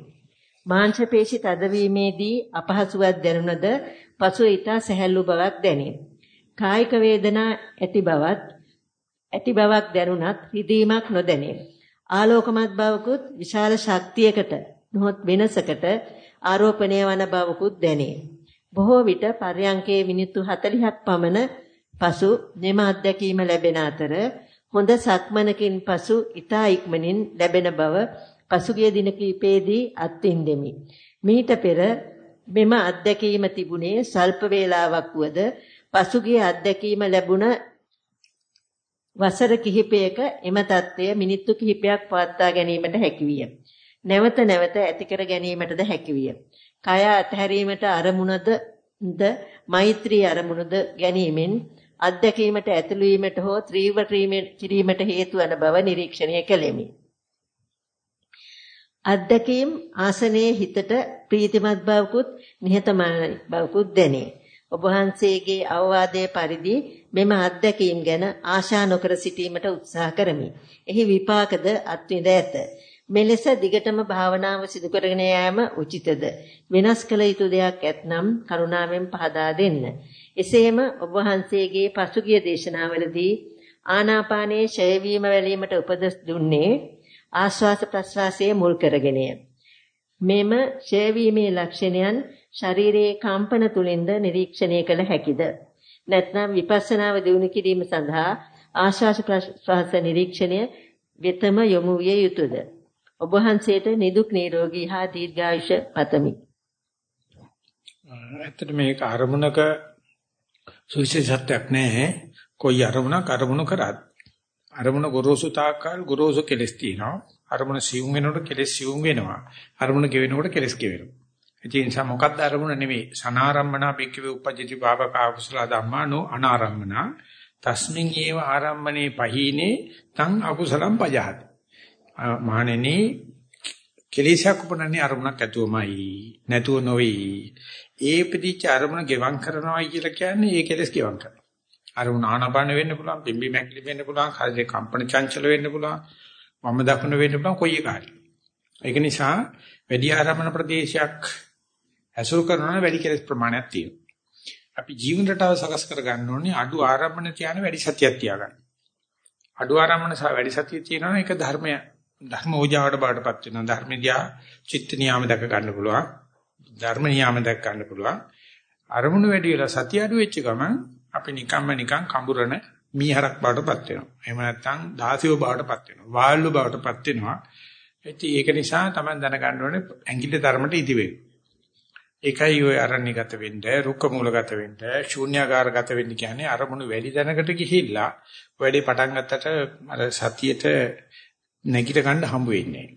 මාංශ පේශි තද වීමේදී අපහසුවක් දැනුණද පසු ඊට සැහැල්ලු බවක් දැනේ. කායික වේදනා ඇති බවත් ඇති බවක් දැනුණත් රිදීමක් නොදැනේ. ආලෝකමත් බවකුත් විශාල ශක්තියකට නොහොත් වෙනසකට ආරෝපණය වන බවකුත් දැනේ. බොහෝ විට පර්යංකයේ මිනිත්තු 40ක් පමණ පසු මෙම අත්දැකීම ලැබෙන අතර හොඳ සක්මනකින් පසු ඊතා ඉක්මනින් ලැබෙන බව පසුගිය දින කිහිපෙදී අත්විඳෙමි. මීට පෙර මෙම අත්දැකීම තිබුණේ සල්ප වේලාවක් වුවද පසුගිය අත්දැකීම ලැබුණ වසර කිහිපයක එම தත්ත්වය මිනිත්තු කිහිපයක් පවත්වා ගැනීමට හැකියිය. නැවත නැවත ඇති කර ගැනීමටද හැකියිය. කය අතහැරීමට අරමුණද ද මෛත්‍රී අරමුණද ගැනීමෙන් අත්දැකීමට ඇතුළු වීමට හෝ ත්‍රිව කිරීමට හේතු වන බව නිරීක්ෂණය කළෙමි. අත්දැකීම් ආසනයේ හිතට ප්‍රීතිමත් බවකුත් නිහතමානී බවකුත් දැනේ. ඔබ වහන්සේගේ අවවාදයේ පරිදි මෙම අත්දැකීම් ගැන ආශා නොකර සිටීමට උත්සාහ කරමි. එහි විපාකද අත්විඳ ඇත. මෙලෙස දිගටම භාවනාව සිදු කරගෙන යාම උචිතද? වෙනස් කළ යුතු දෙයක් ඇතනම් කරුණාවෙන් පහදා දෙන්න. එසේම ඔබ වහන්සේගේ පසුගිය දේශනාවලදී ආනාපානයේ ඡය වීම වැළීමට උපදෙස් දුන්නේ ආශ්වාස ප්‍රශ්වාසයේ මුල් කරගෙනය. මෙම ඡය වීමේ ලක්ෂණයන් ශරීරයේ කම්පන තුලින්ද නිරීක්ෂණය කළ හැකිද? නැත්නම් විපස්සනාව දියුණු කිරීම සඳහා ආශ්වාස ප්‍රශ්වාස නිරීක්ෂණය වෙතම යොමු විය යුතුයද? ඔබ වහන්සේට නිදුක් නිරෝගී හා දීර්ඝායුෂ පතමි. ඇත්තට මේක අරමුණක සුවිශේෂත්වයක් නැහැ. කොයි අරමුණක් අරමුණු කරත් අරමුණ ගොරෝසු තාක්කල් ගොරෝසු කෙලස් තියෙනවා. අරමුණ සියුම් වෙනකොට කෙලස් සියුම් වෙනවා. අරමුණ ගෙවෙනකොට කෙලස් ගෙවෙනවා. ඒ නිසා මොකක්ද අරමුණ නෙවෙයි. සනාරම්මනා බික්කවේ උපජ්ජති පාපක අකුසල ධම්මානෝ අනාරම්මනා තස්මින් ඒව ආරම්මනේ පහීනේ තං අකුසලම් පජහති. මහණෙනි කෙලෙසක් උපනන්නේ අරමුණක් ඇතුවමයි නැතුව නොවේ ඒ පිටිච්ච අරමුණ ගෙවම් කරනවායි කියලා කියන්නේ ඒ කෙලස් ගෙවම් කරනවා අරමුණ ආනපාන වෙන්න පුළුවන් පිම්බි මැක්ලි වෙන්න පුළුවන් හරිය කම්පන චංචල වෙන්න පුළුවන් වම දකුණ වෙන්න පුළුවන් කොයි එකයි ඒක නිසා වැඩි ආරම්භන ප්‍රදේශයක් ඇසුරු කරනවා වැඩි කෙලස් ප්‍රමාණයක් තියෙනවා අපි ජීවන රටාව සකස් කර ගන්න ඕනේ අඩු ආරම්භන තියාන වැඩි සතියක් තියාගන්න අඩු ආරම්භන සහ වැඩි සතිය තියෙනවා ඒක ධර්මය ධර්ම ඕජාවට බාටපත් වෙනවා. ධර්මදියා චිත්ත නියාම දැක ගන්න පුළුවන්. ධර්ම නියාම දැක ගන්න පුළුවන්. අරමුණු වැඩි වෙලා සතිය අඩු වෙච්ච ගමන් අපි නිකම්ම නිකම් කඹුරන මීහරක් බාටපත් වෙනවා. එහෙම නැත්නම් දාසියෝ බාටපත් වෙනවා. වාල්ලු බාටපත් වෙනවා. ඉතින් ඒක නිසා තමයි දැනගන්න ඕනේ ඇඟිල්ල ධර්මයට ඉදි වෙන්නේ. ඒකයි ඔය අරණ්‍යගත වෙන්න, රුක්ක මූලගත වෙන්න, ශූන්‍යාකාරගත වෙන්න කියන්නේ අරමුණු වැඩි දැනකට ගිහිල්ලා වැඩි පටන් ගත්තට අර සතියේට නැගිට ගන්න හම්බ වෙන්නේ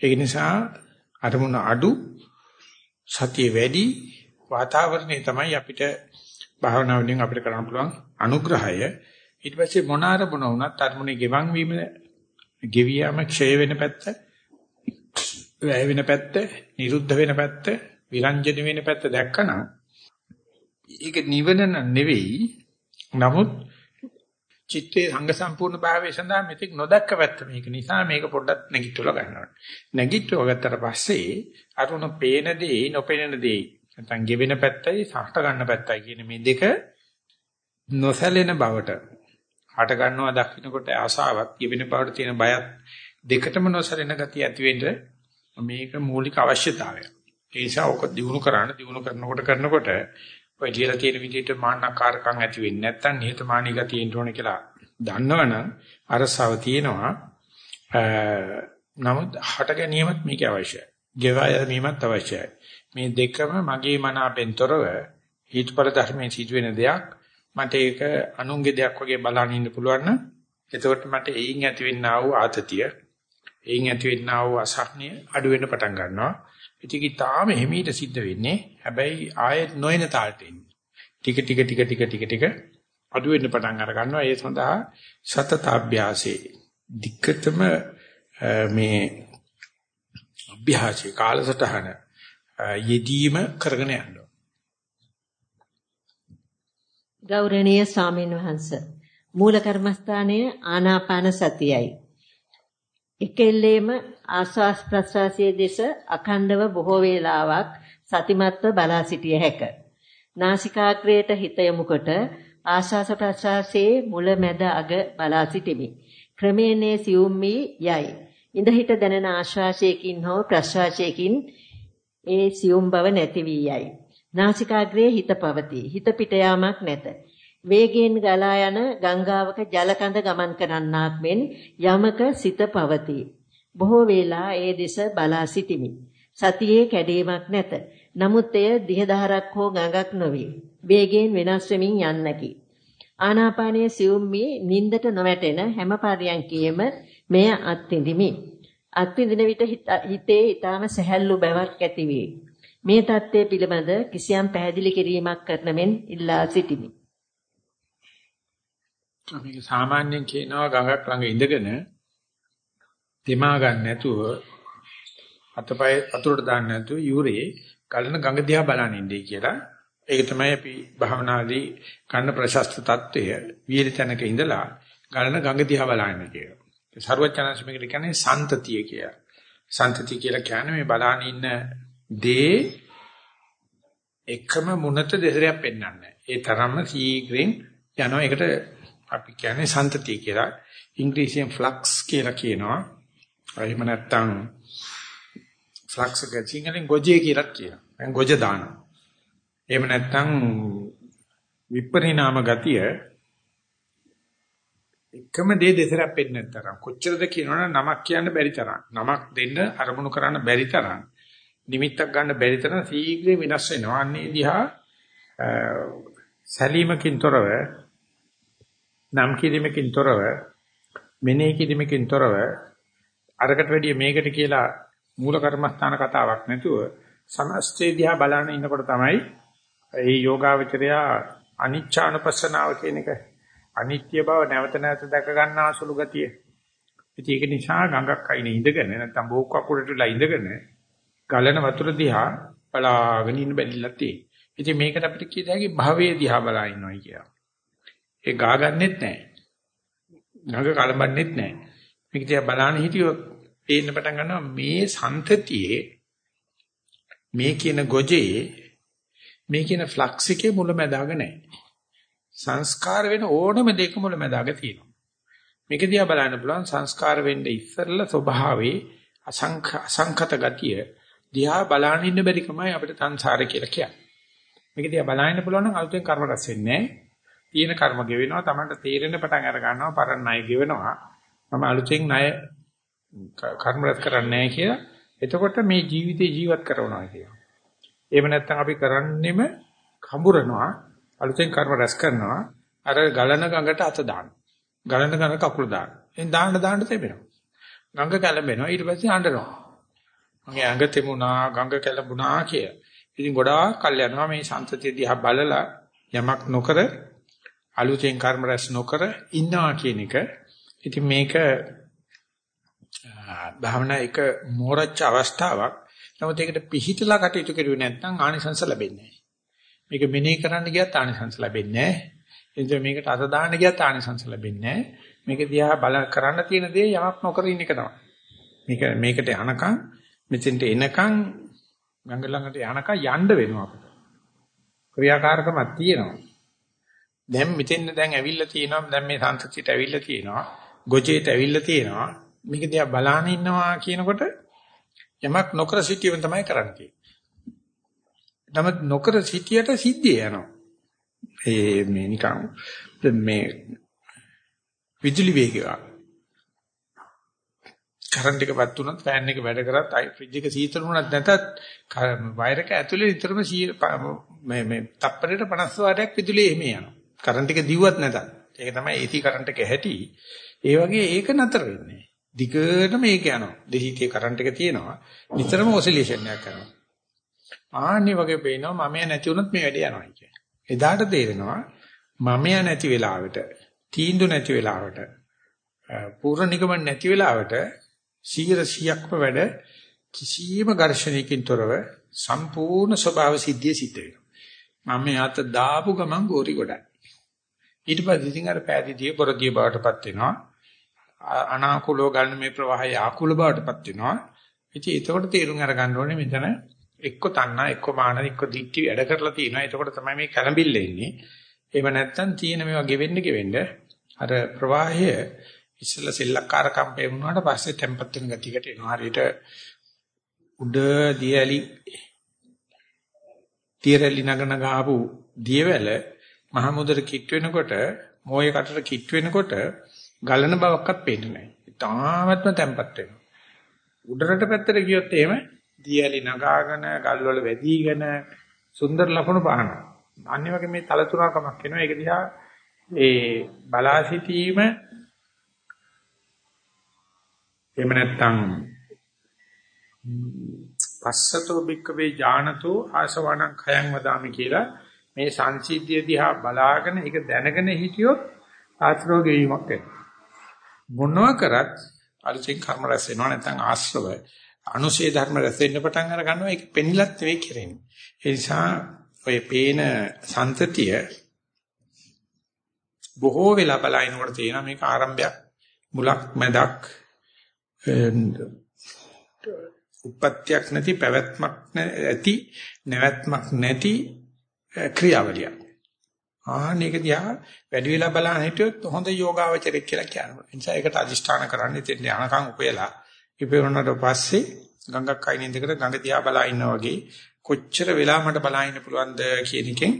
ඒක නිසා අරමුණ අඩු සතිය වැඩි වාතාවරණය තමයි අපිට භාවනාවෙන් අපිට කරන්න පුළුවන් අනුග්‍රහය. ඊට පස්සේ මොන අරමුණ වුණත් අරමුණේ ගෙවන් වීම ගෙවියම ක්ෂය වෙන පැත්ත වැය වෙන පැත්ත නිරුද්ධ වෙන පැත්ත විරංජන වෙන පැත්ත දැක්කනම් ඒක නිවන නෙවෙයි. නමුත් චිත්තේ සංග සම්පූර්ණ භාවයේ සඳහා මෙතෙක් නොදක්ක පැත්ත මේක නිසා මේක පොඩ්ඩක් නැගිටවල ගන්නවා. නැගිටව ගත්තට පස්සේ අරුණ පේන දේ නොපෙනෙන දේ නැත්නම් ගෙවෙන පැත්තයි සහට ගන්න පැත්තයි කියන මේ දෙක නොසැලෙන බවට හට ගන්නවා දකින්නකොට ආසාවක් ගෙවෙන බවට තියෙන බයත් දෙකටම නොසැලෙන ගතිය ඇති වෙන්න මේක මූලික අවශ්‍යතාවය. ඒ නිසා ඔක දිනු කරන්න දිනු කරනකොට කරනකොට ඔය ලියලා තියෙන විදිහට මාන්නකාරකම් ඇති වෙන්නේ නැත්නම් නිහතමානී ගතිය එන්න ඕන කියලා දන්නවනම් අරසාව තියෙනවා. නමුත් හට ගැනීමත් මේක අවශ්‍යයි. ගෙවා යෑමත් අවශ්‍යයි. මේ දෙකම මගේ මන අපෙන්තරව හේතුඵල ධර්මයේ සිදුවෙන දෙයක්. මට ඒක අනුන්ගේ දෙයක් වගේ බලන්න ඉන්න පුළුවන් නම් එතකොට මට එයින් ඇතිවෙනා වූ ආතතිය, එයින් ඇතිවෙනා වූ අසහනිය අඩු වෙන්න පටන් ගන්නවා. ඉතින් ඊටාම හිමීට සිද්ධ වෙන්නේ. හැබැයි ආයෙත් නොයන තාලට එන්නේ. ටික ටික ටික ටික ටික ටික අඩු වෙන්න පටන් අර ගන්නවා. ඒ සඳහා සතතාභ්‍යාසේ දික්කතම මේ අභ්‍යාසී කාලසටහන යෙදීම කරගෙන යනවා. ගෞරවනීය ස්වාමීන් වහන්ස මූල කර්මස්ථානයේ ආනාපාන සතියයි එකෙල්ලේම ආස්වාස් ප්‍රස්වාසයේ දෙස අඛණ්ඩව බොහෝ වේලාවක් සතිමත්ව බලා සිටිය හැක. නාසිකාග්‍රයට හිත යොමුකොට ආස්වාස ප්‍රස්වාසයේ මුල මැද අග බලා සිටිමි. ක්‍රමයෙන් සියුම් වී යයි. ඉඳ හිට දැනෙන ආශ්වාසයකින් හෝ ප්‍රශ්වාසයකින් ඒ සියුම් බව නැති වී යයි. නාසිකාග්‍රයේ හිත පවතී. හිත පිට යාමක් නැත. වේගයෙන් ගලා යන ගංගාවක ජල කඳ ගමන් කරන්නාක් මෙන් යමක සිත පවතී. බොහෝ වේලා ඒ දෙස බලා සිටිමි. සතියේ කැඩීමක් නැත. නමුත් එය දිහදහරක් හෝ ගඟක් නොවේ. වේගයෙන් වෙනස් වෙමින් යන්නකි. ආනාපානයේ සියුම් වී නින්දට නොවැටෙන හැම පරියන්කියෙම මෙය අත්විඳිමි. අත්විඳින විට හිතේ ඊටාම සැහැල්ලු බවක් ඇති වේ. මේ தත්ත්වය පිළිබඳ කිසියම් පැහැදිලි කිරීමක් කරන මෙන් ඉල්ලා සිටිමි. මේක සාමාන්‍යයෙන් කියනවා ගඟක් ළඟ ඉඳගෙන දෙමා ගන්න නැතුව අතපය අතුරට දාන්න නැතුව යූරේ ගලන ගඟ දිහා බලන ඉන්නේ කියලා. ඒක තමයි අපි භවනාදී ගන්න ප්‍රශස්ත తত্ত্বය විහෙල තැනක ඉඳලා ගලන ගඟ දිහා බලන කියලා. ඒ ਸਰවඥාන්ස මේකට කියන්නේ සන්තතිය කියලා. සන්තති කියලා කියන්නේ මේ බලන ඉන්න දේ එකම මුණත දෙසරයක් පෙන්වන්නේ. ඒ තරම්ම සීග්‍රෙන් යනවා ඒකට අපි කියන්නේ සන්තතිය කියලා. ඉංග්‍රීසියෙන් ෆ්ලක්ස් කියලා කියනවා. එහෙම නැත්නම් ෆ්ලක්ස් එක සිංහලෙන් ගොජේ කියලා කියනවා. දැන් ගොජ දානවා. එහෙම නැත්නම් විපරිණාම ගතිය එකම දේ දෙසරක් පෙන්නන තරම් කොච්චරද කියනවනම් නමක් කියන්න බැරි තරම් නමක් දෙන්න අරමුණු කරන්න බැරි තරම් නිමිත්තක් ගන්න බැරි තරම් ශීඝ්‍රයෙන් විනාශ වෙනවා අන්නේ දිහා සැලීමකින් තොරව නම් කිරීමකින් තොරව මෙනෙහි කිරීමකින් තොරව අරකට වැඩිය මේකට කියලා මූල කර්මස්ථාන කතාවක් නැතුව සමස්තේ දිහා බලන ඉන්නකොට තමයි මේ යෝගාවචරයා අනිච්චානුපස්සනාව කියන එක අනිත්‍ය බව නැවත නැවත දැක ගන්න අසුළු ගතිය. ඉතින් ඒක නිසා ගඟක් අයිනේ ඉඳගෙන නැත්නම් බෝක් අකුරට වෙලා ඉඳගෙන ගලන වතුර දිහා බලාගෙන ඉන්න බැරිලා තියෙන්නේ. ඉතින් මේකට අපිට කියත හැකි භවයේ දිහා බලා ඉන්නවයි කියලා. ඒ ගා ගන්නෙත් නැහැ. ගඟ කලඹන්නෙත් නැහැ. මේක දිහා බලන්න හිටියොත් පේන්න පටන් ගන්නවා මේ සන්තතියේ මේ කියන ගොජේ මේ කියන ෆ්ලක්ස් එකේ මුලැමැදාග නැහැ. සංස්කාර වෙන ඕනම දෙයක මුලැමැදාග තියෙනවා. මේක දිහා බලන්න පුළුවන් සංස්කාර වෙන්නේ ඉස්සරලා ස්වභාවේ අසංඛ අසංඛත ගතිය දිහා බලන්න ඉන්න බැරි කමයි අපිට සංසාරය කියලා කියන්නේ. මේක දිහා බලන්න පුළුවන් නම් අලුතෙන් කර්ම රැස් වෙන්නේ නැහැ. තියෙන කර්ම ගෙවෙනවා Tamanට තේරෙන පටන් අර ගන්නවා පරණ ණය ගෙවෙනවා. මම අලුතෙන් ණය කර්ම රැස් කරන්නේ නැහැ කියලා. එතකොට මේ ජීවිතේ ජීවත් කරනවා කියනවා. එහෙම නැත්නම් අපි කරන්නේම කඹරනවා අලුතෙන් කර්ම රැස් කරනවා අර ගලන ගඟට අත දාන. ගලන ගඟ කකුල දාන. එන් දාන්න දාන්න තෙමෙනවා. ගඟ කැළඹෙනවා ඊට පස්සේ අඬනවා. මගේ ඇඟ තෙමුණා ගඟ කැළඹුණා කිය. ඉතින් ගොඩාක් කල් යනවා මේ සංතතිය දිහා බලලා යමක් නොකර අලුතෙන් කර්ම රැස් නොකර ඉන්නවා කියන එක. ඉතින් මේක භාවනා එක මෝරච්ච අවස්ථාවක්. නමුත් ඒකට පිහිටලා කටයුතු කරුවේ නැත්නම් ආනිසංස ලැබෙන්නේ නැහැ. මේක මෙනෙහි කරන්න ගියත් ආනිසංස ලැබෙන්නේ නැහැ. එනිසා මේකට අත දාන්න ගියත් ආනිසංස ලැබෙන්නේ නැහැ. මේක දිහා බල කරන්න තියෙන දේ යමක් නොකර ඉන්න එක තමයි. මේක මේකට යනකම් මෙතෙන්ට එනකම් ගඟ ළඟට යනකම් යන්න වෙනවා අපිට. ක්‍රියාකාරකමක් තියෙනවා. දැන් මෙතෙන් දැන් ඇවිල්ලා තියෙනවා දැන් මේ සංසතියට ඇවිල්ලා තියෙනවා ගොජේට ඇවිල්ලා තියෙනවා මේක දිහා බලාන ඉන්නවා කියනකොට යමක් නොකර සිටීම තමයි කරන්නේ. නමුත් නොකර සිටියට සිද්ධිය යනවා. ඒ මේ නිකන් මේ විදුලි වේගය. කරන්ට් එක වත් උනත් ෆෑන් එක වැඩ කරත් අයි ෆ්‍රිජ් එක සීතල වුණත් නැතත් වයර් එක ඇතුලේ නිතරම මේ මේ තප්පරයට 50 වාරයක් විදුලිය එමෙ යනවා. කරන්ට් එක දිව්වත් නැතත්. ඒක තමයි AC කරන්ට් එක හැටි. ඒ වගේ ඒක නතර වෙන්නේ. දිගටම මේක යනවා. දෙහිතේ කරන්ට් එක තියෙනවා. නිතරම ඔසිලේෂන් එකක් කරනවා. ආන්නේ වගේ පේනවා මම නැති වුණොත් මේ වැඩේ යනවා කියන්නේ. එදාට තේරෙනවා මම නැති වෙලාවට, තීන්දුව නැති වෙලාවට, පූර්ණ නිගමන නැති වෙලාවට 100%ක්ම වැඩ කිසියම් ඝර්ෂණයකින් තොරව සම්පූර්ණ ස්වභාව සිද්ධිය සිද්ධ වෙනවා. මම යාත දාපු ගමන් ගෝරි ගොඩයි. ඊට පස්සේ ඉතින් අර පෑදීදී පොරදී බවටපත් වෙනවා. අනාකූලව ගන්න මේ ප්‍රවාහය ආකූල බවටපත් වෙනවා. ඉතින් ඒකට තීරුම් අරගන්න ඕනේ මෙතන එක්ක තණ්හා එක්ක මාන එක්ක දික්ටි වැඩ කරලා තියෙනවා. ඒකට තමයි මේ කලබිල්ල එන්නේ. එහෙම නැත්නම් තියෙන මේවා ගෙවෙන්න ගෙවෙන්න අර ප්‍රවාහය ඉස්සෙල්ලා සෙල්ලක්කාරකම් පෙවුනාට පස්සේ tempat වෙන ගතියකට එනවා. හරියට උඩ දියලි තියරලි නගන ගහපු දියවැල මහමුදට කිට් වෙනකොට මොයේ කටට කිට් වෙනකොට ගලන බවක්වත් පේන්නේ නැහැ. තාමත්ම තැම්පත් වෙනවා. උඩරට පැත්තට ගියොත් එහෙම දියලි නගාගෙන ගල් වල වැදීගෙන සුන්දර ලකුණු පහනවා. අනිත් වගේ මේ තල තුනකමක් එනවා. ඒක දිහා ඒ බලා සිටීම එහෙම නැත්නම් පස්සතෝ බික්කවේ ඥානතෝ ආසවණං khයං වදාමි කියලා මේ සංසිද්ධිය දිහා බලාගෙන ඒක දැනගෙන හිටියොත් ආත්‍රෝගේ වීමක් වෙනවා. මොනවා කරත් අලුතෙන් කර්ම රැස් වෙනවා නැත්නම් ආශ්‍රව අනුශේ ධර්ම රැස් වෙන්න පටන් අර ගන්නවා ඒක පෙනිලත් වෙයි කෙරෙන්නේ. ඒ නිසා ඔය පේන සන්තතිය බොහෝ වෙලා බලනකොට තියෙනවා මේක ආරම්භයක් මුලක් මැදක් උපත්‍යක් නැති පැවැත්මක් නැති නැවැත්මක් නැති ක්‍රියාවලියක්. ආහනේක දිහා වැඩි වෙලා බලන හිටියොත් හොඳ යෝගාවචරයක් කියලා කියනවා. ඒ නිසා ඒකට අදිෂ්ඨාන කරන්න ඉතින් යනකම් උපයලා ඉපෙරුණාට පස්සේ ගඟක් අයින ඉඳගෙන ගඟ දිහා බලා ඉන්නා වගේ කොච්චර වෙලා මට බලා ඉන්න පුළුවන්ද කියන එකෙන්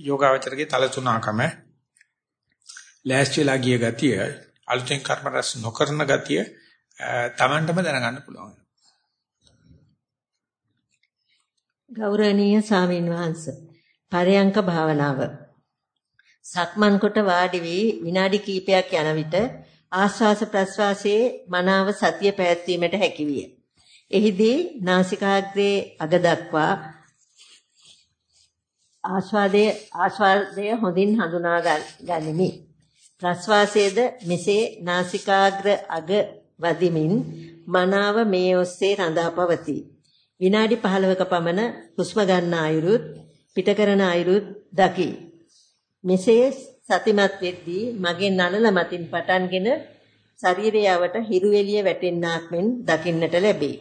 යෝගාවචරගේ තල තුනකම ලෑස්තිලා ගිය ගතිය අලුතෙන් කර්ම රැස් නොකරන ගතිය Tamanටම දැනගන්න පුළුවන්. ගෞරවනීය ස්වාමීන් වහන්සේ පරයන්ක භාවනාව සක්මන් කොට වාඩි වී විනාඩි කිහිපයක් යන විට ආශ්වාස ප්‍රශ්වාසයේ මනාව සතිය පැවැත්වීමට හැකියිය. එහිදී නාසිකාග්‍රේ අග දක්වා ආස්වාදයේ ආස්වාදය හොඳින් හඳුනා ගනිමි. ප්‍රශ්වාසයේද මෙසේ නාසිකාග්‍ර අග වදිමින් මනාව මේ ඔස්සේ රඳා පවතී. විනාඩි 15ක පමණ හුස්ම ගන්න අයුරුත් පිට කරන අයුරුත් දකි. මෙසේ සතිමත් වෙද්දී මගේ නනල මතින් පටන්ගෙන ශරීරයවට හිරු එළිය වැටෙන්නාක් මෙන් දකින්නට ලැබේ.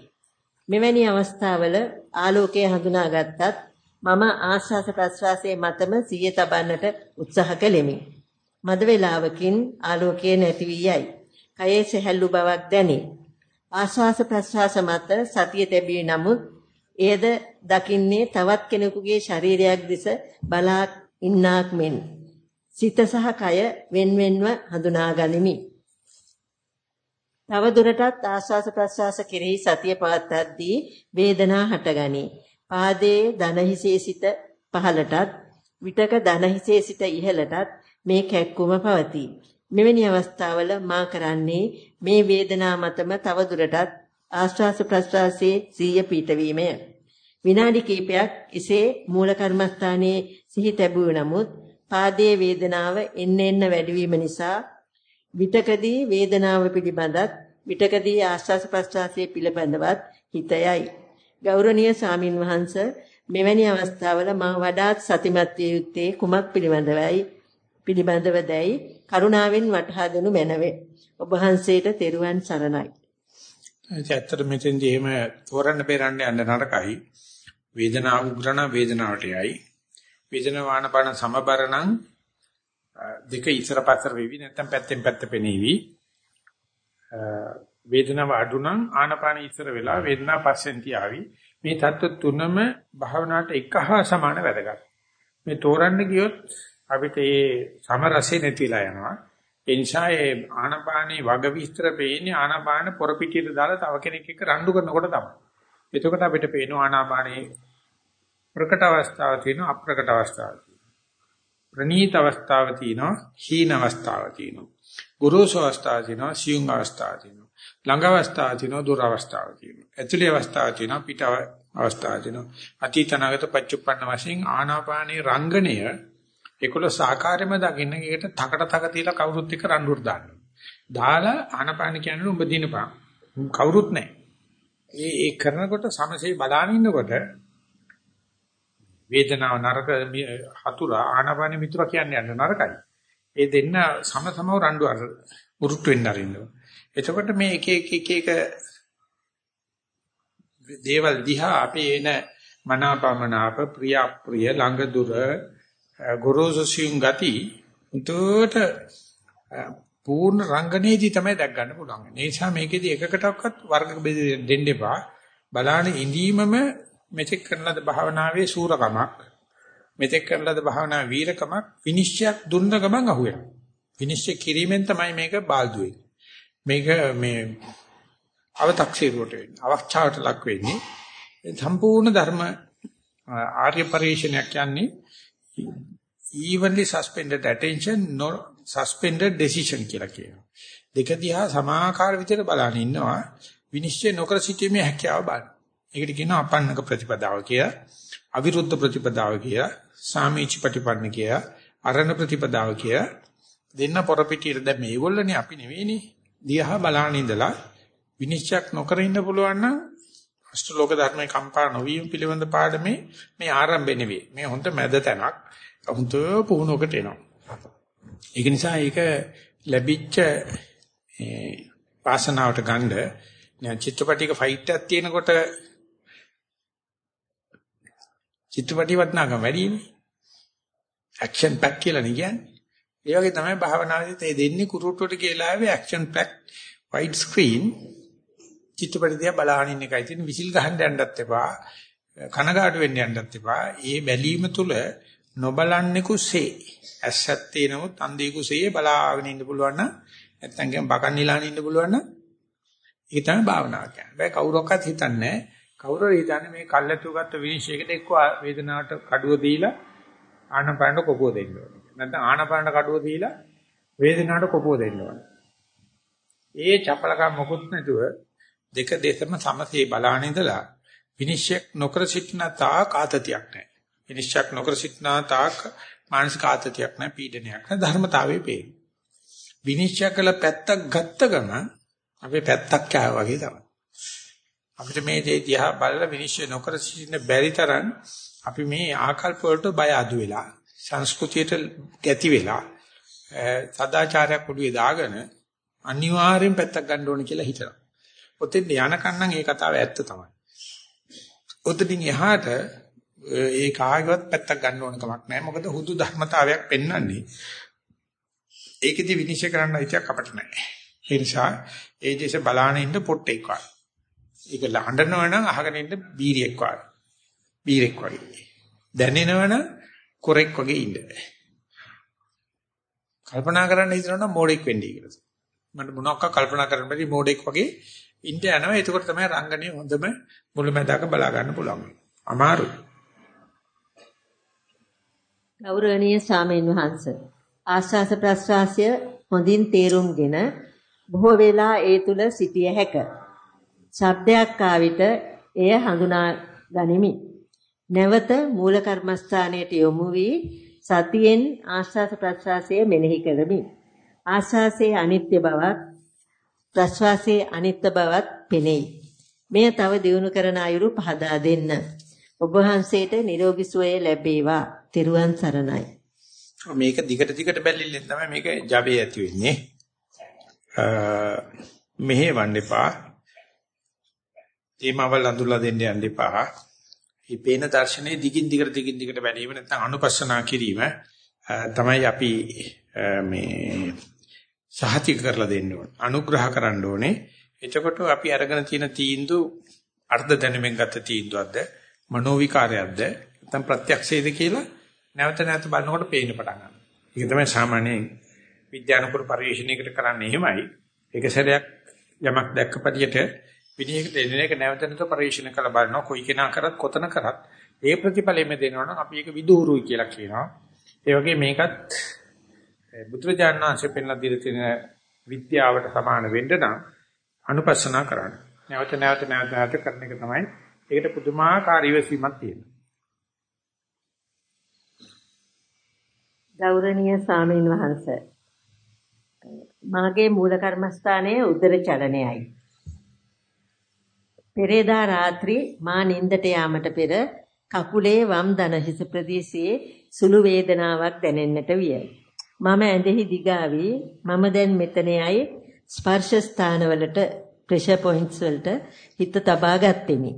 මෙවැනි අවස්ථාවල ආලෝකය හඳුනාගත්තත් මම ආශ්වාස ප්‍රශ්වාසයේ මතම සිය තබන්නට උත්සාහ කළෙමි. මද වේලාවකින් ආලෝකය නැති වී යයි. කයේ සැහැල්ලු බවක් දැනේ. ආශ්වාස ප්‍රශ්වාස මත සතිය තැබී නමුත් එයද දකින්නේ තවත් කෙනෙකුගේ ශරීරයක් දෙස බලා ඉන්නාක් මෙන්. සිත සහ කය වෙන්වෙන්ව හඳුනා ගනිමි. තව දුරටත් ආශ්වාස ප්‍රශ්වාස කෙරෙහි සතිය පවත්වද්දී වේදනා හටගනී. පාදයේ දන හිසේ සිට පහළටත් විටක දන හිසේ සිට ඉහළටත් මේ කැක්කුම පවතී. මෙවැනි අවස්ථාවල මා කරන්නේ මේ වේදනා මතම තව දුරටත් ආශ්වාස ප්‍රශ්වාසයේ සිහිය පීඨවීමය. විනාඩි කිහිපයක් එසේ මූල කර්මස්ථානයේ සිහි තැබුව නමුත් පාදයේ වේදනාව එන්න එන්න වැඩිවීම නිසා විතකදී වේදනාව පිළිබඳත් විතකදී ආශ්වාස ප්‍රශ්වාසයේ පිළිබඳවත් හිතයයි. ගෞරවනීය සාමින් වහන්ස මෙවැනි අවස්ථාවල මා වඩාත් සතිමත් විය යුත්තේ කුමක් පිළිබඳවයි පිළිබඳව දැයි කරුණාවෙන් වටහා දෙනු මැනවේ. ඔබ වහන්සේට තෙරුවන් සරණයි. ඇත්තට මෙතෙන්දී එහෙම තෝරන්න බේරන්න යන්න නරකයි. වේදනාව උග්‍රණ වේදනාවට යයි. වේදනාවානපන සමබර නම් දෙක ඉස්සර පස්සර වෙවි නැත්නම් පැත්තෙන් පැත්ත පෙනේවි. වේදනාව අඩු නම් ආනපන ඉස්සර වෙලා වේදනාව පස්සෙන් තියාවි. මේ தত্ত্ব තුනම භාවනාවට එක හා සමාන වැදගත්. මේ තෝරන්න ගියොත් අපිට ඒ සමරසෙ නැතිලා යනවා. ඒ නිසා ඒ ආනපානේ වග විස්තර පේන්නේ ආනපාන පොර පිටියට දාලා තව කෙනෙක් එක්ක රණ්ඩු කරනකොට තමයි. එතකොට අපිට පේනවා ආනාපානේ ප්‍රකට අවස්ථාව තියෙනවා අප්‍රකට අවස්ථාව තියෙනවා. ප්‍රනීත අවස්ථාව තියෙනවා හීන අවස්ථාව තියෙනවා. ගුරුසු අවස්ථාව තියෙනවා සියුම් අවස්ථාව තියෙනවා. ළඟ අවස්ථාව තියෙනවා දුර අවස්ථාව තියෙනවා. ඇතුළේ අවස්ථාව තියෙනවා පිට අවස්ථාව තියෙනවා. අතීත නාගත පච්චුප්පන්න වශයෙන් ආනාපානේ රංගනය ඒකල සාකාරෙම දකින්න ඒකට තකට තක තියලා කවුරුත් එක්ක රණ්ඩුවට දානවා. දාලා ආනාපාන කියන්නේ උඹ දිනපන්. කවුරුත් නැහැ. ඒ ඒ කරනකොට සමසේ බලාගෙන ඉන්නකොට වේදනාව නරක හතුරා ආනාපාන මිතුර කියන්නේ යන නරකයි. ඒ දෙන්න සම සමව රණ්ඩු අර උරුට්ට වෙන්න අරින්නවා. එතකොට මේ එක එක එක එක දේවල් දිහා අපේ එන මනාපමනාප ප්‍රිය අප්‍රිය ළඟ දුර ගොරෝසු සියුම් ගති උන්ට පූර්ණ රංගනේදී තමයි දැක් ගන්න පුළුවන්. ඒ නිසා මේකෙදි එකකටවත් වර්ග දෙන්න එපා. බලාන ඉඳීමම මෙතෙක් කරන ලද භාවනාවේ සූරකමක් මෙතෙක් කරන ලද භාවනා වීරකමක් විනිශ්චයක් දුන්න ගමන් අහුවෙනවා. විනිශ්චය කිරීමෙන් තමයි මේක බාල්දු වෙන්නේ. මේක මේ අව탁සීරුවට වෙන්නේ. අවස්ථාවට ලක් වෙන්නේ. සම්පූර්ණ ධර්ම ආර්ය පරිශ්‍රණයක් කියන්නේ evenly suspended attention no suspended decision කියලා කියනවා. දෙක දිහා සමාකාර විදිහට බලන ඉන්නවා. විනිශ්චය නොකර සිටීමේ හැකියාව බලන. ඒකට කියනවා අපන්නක ප්‍රතිපදාව කියලා, අවිරුද්ධ ප්‍රතිපදාව කියලා, සාමීචි ප්‍රතිපන්න කියලා, අරණ ප්‍රතිපදාව කියලා. දෙන්න පොරපිටියට දැන් මේගොල්ලනේ අපි නෙවෙයිනේ. දිහා බලන ඉඳලා විනිශ්චයක් නොකර ඉන්න පුළුවන් නම් අෂ්ටලෝක ධර්මයේ කම්පා නොවීම පිළිබඳ පාඩමේ මේ ආරම්භය නෙවෙයි. මේ හොඳ මැද තැනක්. හොඳ පුහුණුවකට එනවා. ඒක නිසා ඒක ලැබිච්ච වාසනාවට ගන්න චිත්‍රපටියක ෆයිට් එකක් තියෙනකොට චිත්‍රපටි වටනකම් වැඩිනේ. ඇක්ෂන් පැක් කියලා නේ කියන්නේ. ඒ වගේ තමයි භාවනාවේදී තේ දෙන්නේ කුරුට්ටුවට කියලා ආවේ ඇක්ෂන් පැක් වයිඩ් ස්ක්‍රීන් චිත්‍රපටි දිහා බලහන් ඉන්න එකයි තියෙන විසිල් ගහන්න යන්නත් එපා. කනගාටු වෙන්න යන්නත් එපා. ඒ බැලීම තුල නොබලන්නේ කුසේ. ඇස්සක් තියෙනමුත් අන්ධේ කුසේ බලාගෙන ඉන්න පුළුවන් නම් නැත්තම් කියන් බකන් නිලාන ඉන්න පුළුවන් නම් ඒක තමයි භාවනාව කියන්නේ. බෑ කවුරක්වත් හිතන්නේ කවුරු හිතන්නේ මේ කල්ැතු ගත්ත විනිශ්චයකට එක්ක වේදනාවට කඩුව දීලා ආනපානට කොපුව දෙන්න ඕනේ. නැත්නම් ආනපානට කඩුව දීලා වේදනාවට කොපුව දෙන්න ඕනේ. ඒ චපලකම් මොකුත් නැතුව දෙක දෙසම සමසේ බලාන ඉඳලා විනිශ්චය නොකර සිටින තාක් ආතතියක් නැහැ. විනිශ්චයක් නොකර සිටින තාක් මානසික ආතතියක් නැහැ පීඩනයක් නැහැ ධර්මතාවයේ පේන. විනිශ්චය කළ පැත්තක් ගත්ත ගමන් අපේ පැත්තක් කෑවා වගේ තමයි. අපිට මේ දේ දිහා බලලා විනිශ්චය නොකර සිටින බැරි තරම් අපි මේ ආකල්ප වලට බය අඩු වෙලා සංස්කෘතියට ගැති වෙලා සදාචාරයක් ඔළුවේ දාගෙන අනිවාර්යෙන් පැත්තක් ගන්න ඕනේ කියලා හිතනවා. ඔතෙන් යනකන් නම් ඒ කතාව ඇත්ත තමයි. ඔතනින් එහාට ඒ කාගේවත් පැත්තක් ගන්න ඕන කමක් නැහැ. මොකද හුදු ධර්මතාවයක් පෙන්වන්නේ. ඒකෙදි විනිශ්චය කරන්න ඉතියක් අපට නැහැ. ඒ නිසා ඒ දේශ බලාන ඉන්න පොට්ටෙක් වගේ. ඒක ලහඬනවා නම් අහගෙන ඉන්න බීරියෙක් වගේ. බීරෙක් වගේ. දැනෙනවනම් කොරෙක් වගේ ඉන්න. කල්පනා කරන්න හිතනවනම් මෝඩෙක් වෙන්නේ කියලා. මට මොනවාක් කල්පනා කරන්න බැරි මෝඩෙක් වගේ ඉන්න යනවා. එතකොට තමයි රංගනේ හොඳම මුලැමැදාක බලා ගන්න පුළුවන්. අමාරුයි. ගෞරවනීය සාමීන් වහන්ස ආස්වාස ප්‍රස්වාසය හොඳින් තේරුම්ගෙන බොහෝ වෙලා ඒ තුල සිටිය හැක. ශබ්දයක් ආවිත එය හඳුනා ගනිමි. නැවත මූල කර්මස්ථානයට යොමු වී සතියෙන් ආස්වාස ප්‍රස්වාසය මෙනෙහි කරමි. ආස්වාසයේ අනිත්‍ය බවත් ප්‍රස්වාසයේ අනිත්‍ය බවත් පෙනෙයි. මෙය තව දියුණු කරන අයුරු පහදා දෙන්න. ඔබ වහන්සේට නිරෝගී සුවය ලැබේවා. තෙරුවන් සරණයි. මේක දිගට දිගට බැලිල්ලෙන් තමයි මේක ජවයේ ඇති වෙන්නේ. මෙහෙවන්න එපා. තේමාවල් අඳුල්ලා දෙන්න යන්න එපා. මේ පේන දර්ශනයේ දිගින් දිගට දිගින් දිගට බැලීම නැත්නම් අනුපස්සනා කිරීම තමයි අපි මේ සහතික කරලා දෙන්න ඕනේ. අනුග්‍රහ කරන්න ඕනේ. එතකොට අපි අරගෙන තියෙන තීන්දුව අර්ධ දැනුමින් ගත තීන්දුවක්ද මනෝ විකාරයක්ද නැත්නම් ප්‍රත්‍යක්ෂයේද කියලා නැවත නැවත බලනකොට පේන්න පටන් ගන්නවා. ඒක තමයි සාමාන්‍යයෙන් විද්‍යානුකූල පරිශීලනයකට කරන්නේ එහෙමයි. ඒක සැරයක් යමක් දැක්කපටියට විනයකට එන එක නැවත නැවත පරිශීලන කළ බලනවා. කොයි කෙනා කරත් කොතන කරත් ඒ ප්‍රතිඵලෙම දෙනවනම් අපි ඒක විදුහුරුයි කියලා කියනවා. ඒ වගේ මේකත් බුදුරජාණන් වහන්සේ පෙන්ලා දීලා තියෙන විද්‍යාවට සමාන වෙන්න නම් අනුපස්සනා කරන්න. නැවත නැවත නැවත නැවත කරන එක තමයි ඒකට පුදුමාකාර ඉවසීමක් තියෙනවා. ගෞරවනීය සාමීන් වහන්ස මාගේ මූල කර්මස්ථානයේ උදර චලනයයි. පෙරේදා රාත්‍රී මා නින්දට යාමට පෙර කකුලේ වම් දන හිස ප්‍රදේශයේ සුළු වේදනාවක් දැනෙන්නට විය. මම ඇඳෙහි දිගාවි මම දැන් මෙතනයි ස්පර්ශ ස්ථානවලට ප්‍රෙෂර් පොයින්ට්ස් වලට හිත තබා ගත්ෙමි.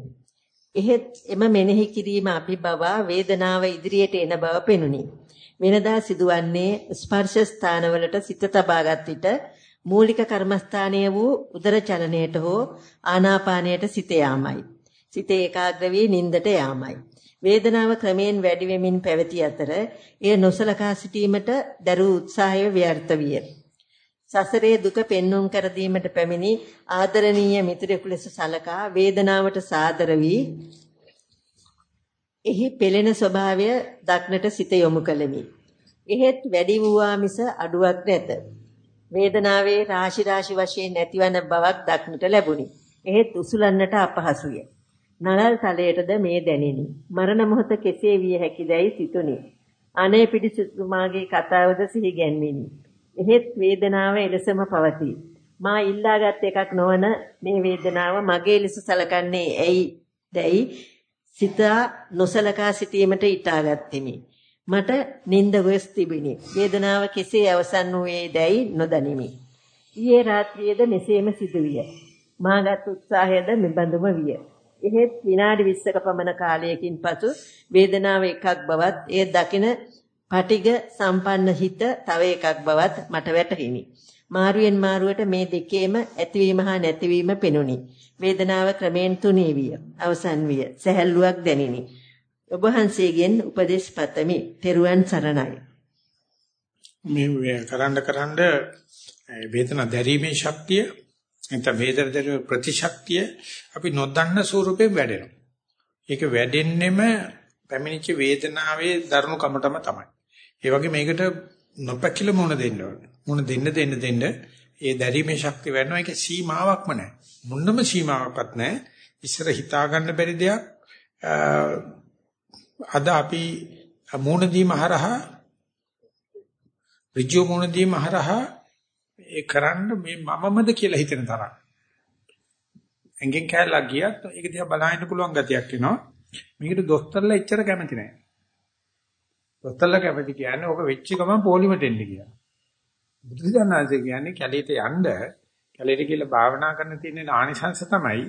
එහෙත් එම මෙනෙහි කිරීම අභිබව වේදනාව ඉදිරියට එන බව පෙනුනි. වෙනදා සිදුවන්නේ ස්පර්ශ ස්ථානවලට සිත තබාගත් විට මූලික කර්මස්ථානීය වූ උදර චලනයට හෝ ආනාපානයට සිත යාමයි. සිත ඒකාග්‍ර වී නින්දට යාමයි. වේදනාව ක්‍රමයෙන් වැඩි වෙමින් පැවති අතර එය නොසලකා සිටීමට දරූ උත්සාහය ව්‍යර්ථ විය. සසරේ දුක පෙන්눔 කර දීමට පැමිණි ආදරණීය මිතුරෙකු ලෙස සලකා වේදනාවට සාදර වී එහි පෙළෙන ස්වභාවය දක්නට සිත යොමු කළෙමි. එහෙත් වැඩි වූවා මිස අඩුවක් නැත. වේදනාවේ රාශි රාශි වශයෙන් නැතිවන බවක් දක්නට ලැබුණි. එහෙත් උසුලන්නට අපහසුය. නලල් තලයටද මේ දැනිනි. මරණ මොහොත කෙසේ විය හැකිදයි සිතුනි. අනේ පිටිසුතුමාගේ කතාවද සිහි ගැන්විනි. එහෙත් වේදනාව එලෙසම පවතී. මා ඉල්ලාගත් එකක් නොවන මේ වේදනාව මගේ ලෙස සලකන්නේ ඇයි දැයි සිතා නොසලකා සිටීමට ඊටාගත්ෙමි. මට නිନ୍ଦ ගොස් තිබිනි. වේදනාව කෙසේ අවසන් වූයේ දැයි නොදනිමි. ඊයේ රාත්‍රියේද මෙසේම සිදුවිය. මාගත් උත්සාහයද මෙබඳුම විය. එහෙත් විනාඩි 20ක පමණ කාලයකින් පසු වේදනාව එකක් බවත් එය දකින පටිග සම්පන්න හිත තව එකක් බවත් මට වැටහිනි. මාරුවෙන් මාරුවට මේ දෙකේම ඇතිවීම හා නැතිවීම පෙනුනි. වේදනාව ක්‍රමෙන් තුනී විය. අවසන් විය. සැහැල්ලුවක් දැනිනි. ඔබ වහන්සේගෙන් උපදෙස් පතමි. තෙරුවන් සරණයි. මේ කරන්න කරන්න වේදනා දැරීමේ ශක්තිය නැත්නම් වේදනා දැරීමේ ප්‍රතිශක්තිය අපි නොදන්න ස්වරූපයෙන් වැඩෙනවා. ඒක වැඩෙන්නෙම පැමිණිච්ච වේදනාවේ දරුණු කමටම තමයි. ඒ වගේ මේකට නොපැකිල මොන දෙන්න ඕනේ. මොන දෙන්න දෙන්න දෙන්න ඒ දැරීමේ ශක්තිය වෙනවා. ඒක සීමාවක්ම නැහැ. මොන්නම සීමාවක්වත් නැහැ. ඉස්සර හිතා ගන්න බැරි දෙයක් අද අපි මූණදී මහරහා ඍජු මූණදී මහරහා ඒ කරන්න මේ මමමද කියලා හිතෙන තරම්. එංගෙන් කැලලා ගියත් ඒක දිහා බලහින්න පුළුවන් ගතියක් එනවා. මේකට දොස්තරලා එච්චර කැමති නැහැ. දොස්තරලා කැමති කියන්නේ ඕක වෙච්ච ගමන් පොලිමට එන්න කියලා. බුදුසසුනාංශය කියන්නේ කැලේට යන්න කැලේට කියලා භාවනා කරන්න තියෙන ආනිසංශ තමයි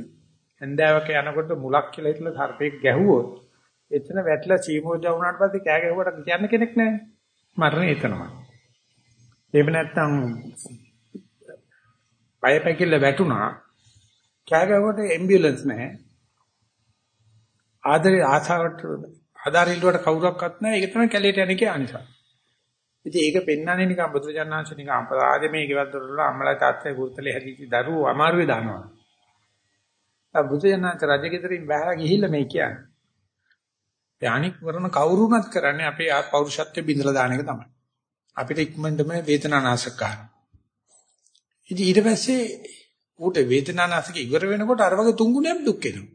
හන්දාවක යනකොට මුලක් කියලා හිටලා සර්පෙක් ගැහුවොත් එතන වැටලා සීමෝජ වුණාට පස්සේ කෑ ගැහුවට කියන්න කෙනෙක් නැහැ. මරණය එතනමයි. එහෙම නැත්නම් පය පැකිල්ල වැටුණා කෑ ගැහුවට ඇම්බියුලන්ස් නැහැ. ආදරේ ආසාවට ආදාරිල්ලුවට කවුරක්වත් නැහැ. ඒක තමයි කැලේට යන්නේ කියන නිසා. ඉතින් ඒක පෙන්වන්නේ නිකන් බුදුරජාණන්සේ නිකන් අපරාධ මේ ගෙවල් දොරවල අම්මලා තාත්තලා කුරුතලේ හැදිච්ච දරුවෝ අමාරුවේ දානවා. අ බුදුරජාණන් රජගෙදරින් බහැලා ගිහිල්ලා මේ කියන්නේ. යානික් වරණ කවුරුණත් කරන්නේ අපේ පෞරුෂත්වයේ බිඳලා දාන එක තමයි. අපිට ඉක්මනටම වේදනානාශක ගන්න. ඉතින් ඊට පස්සේ ඌට වේදනානාශක ඉවර වෙනකොට අර වගේ තුන්ගුණයක් දුක් එනවා.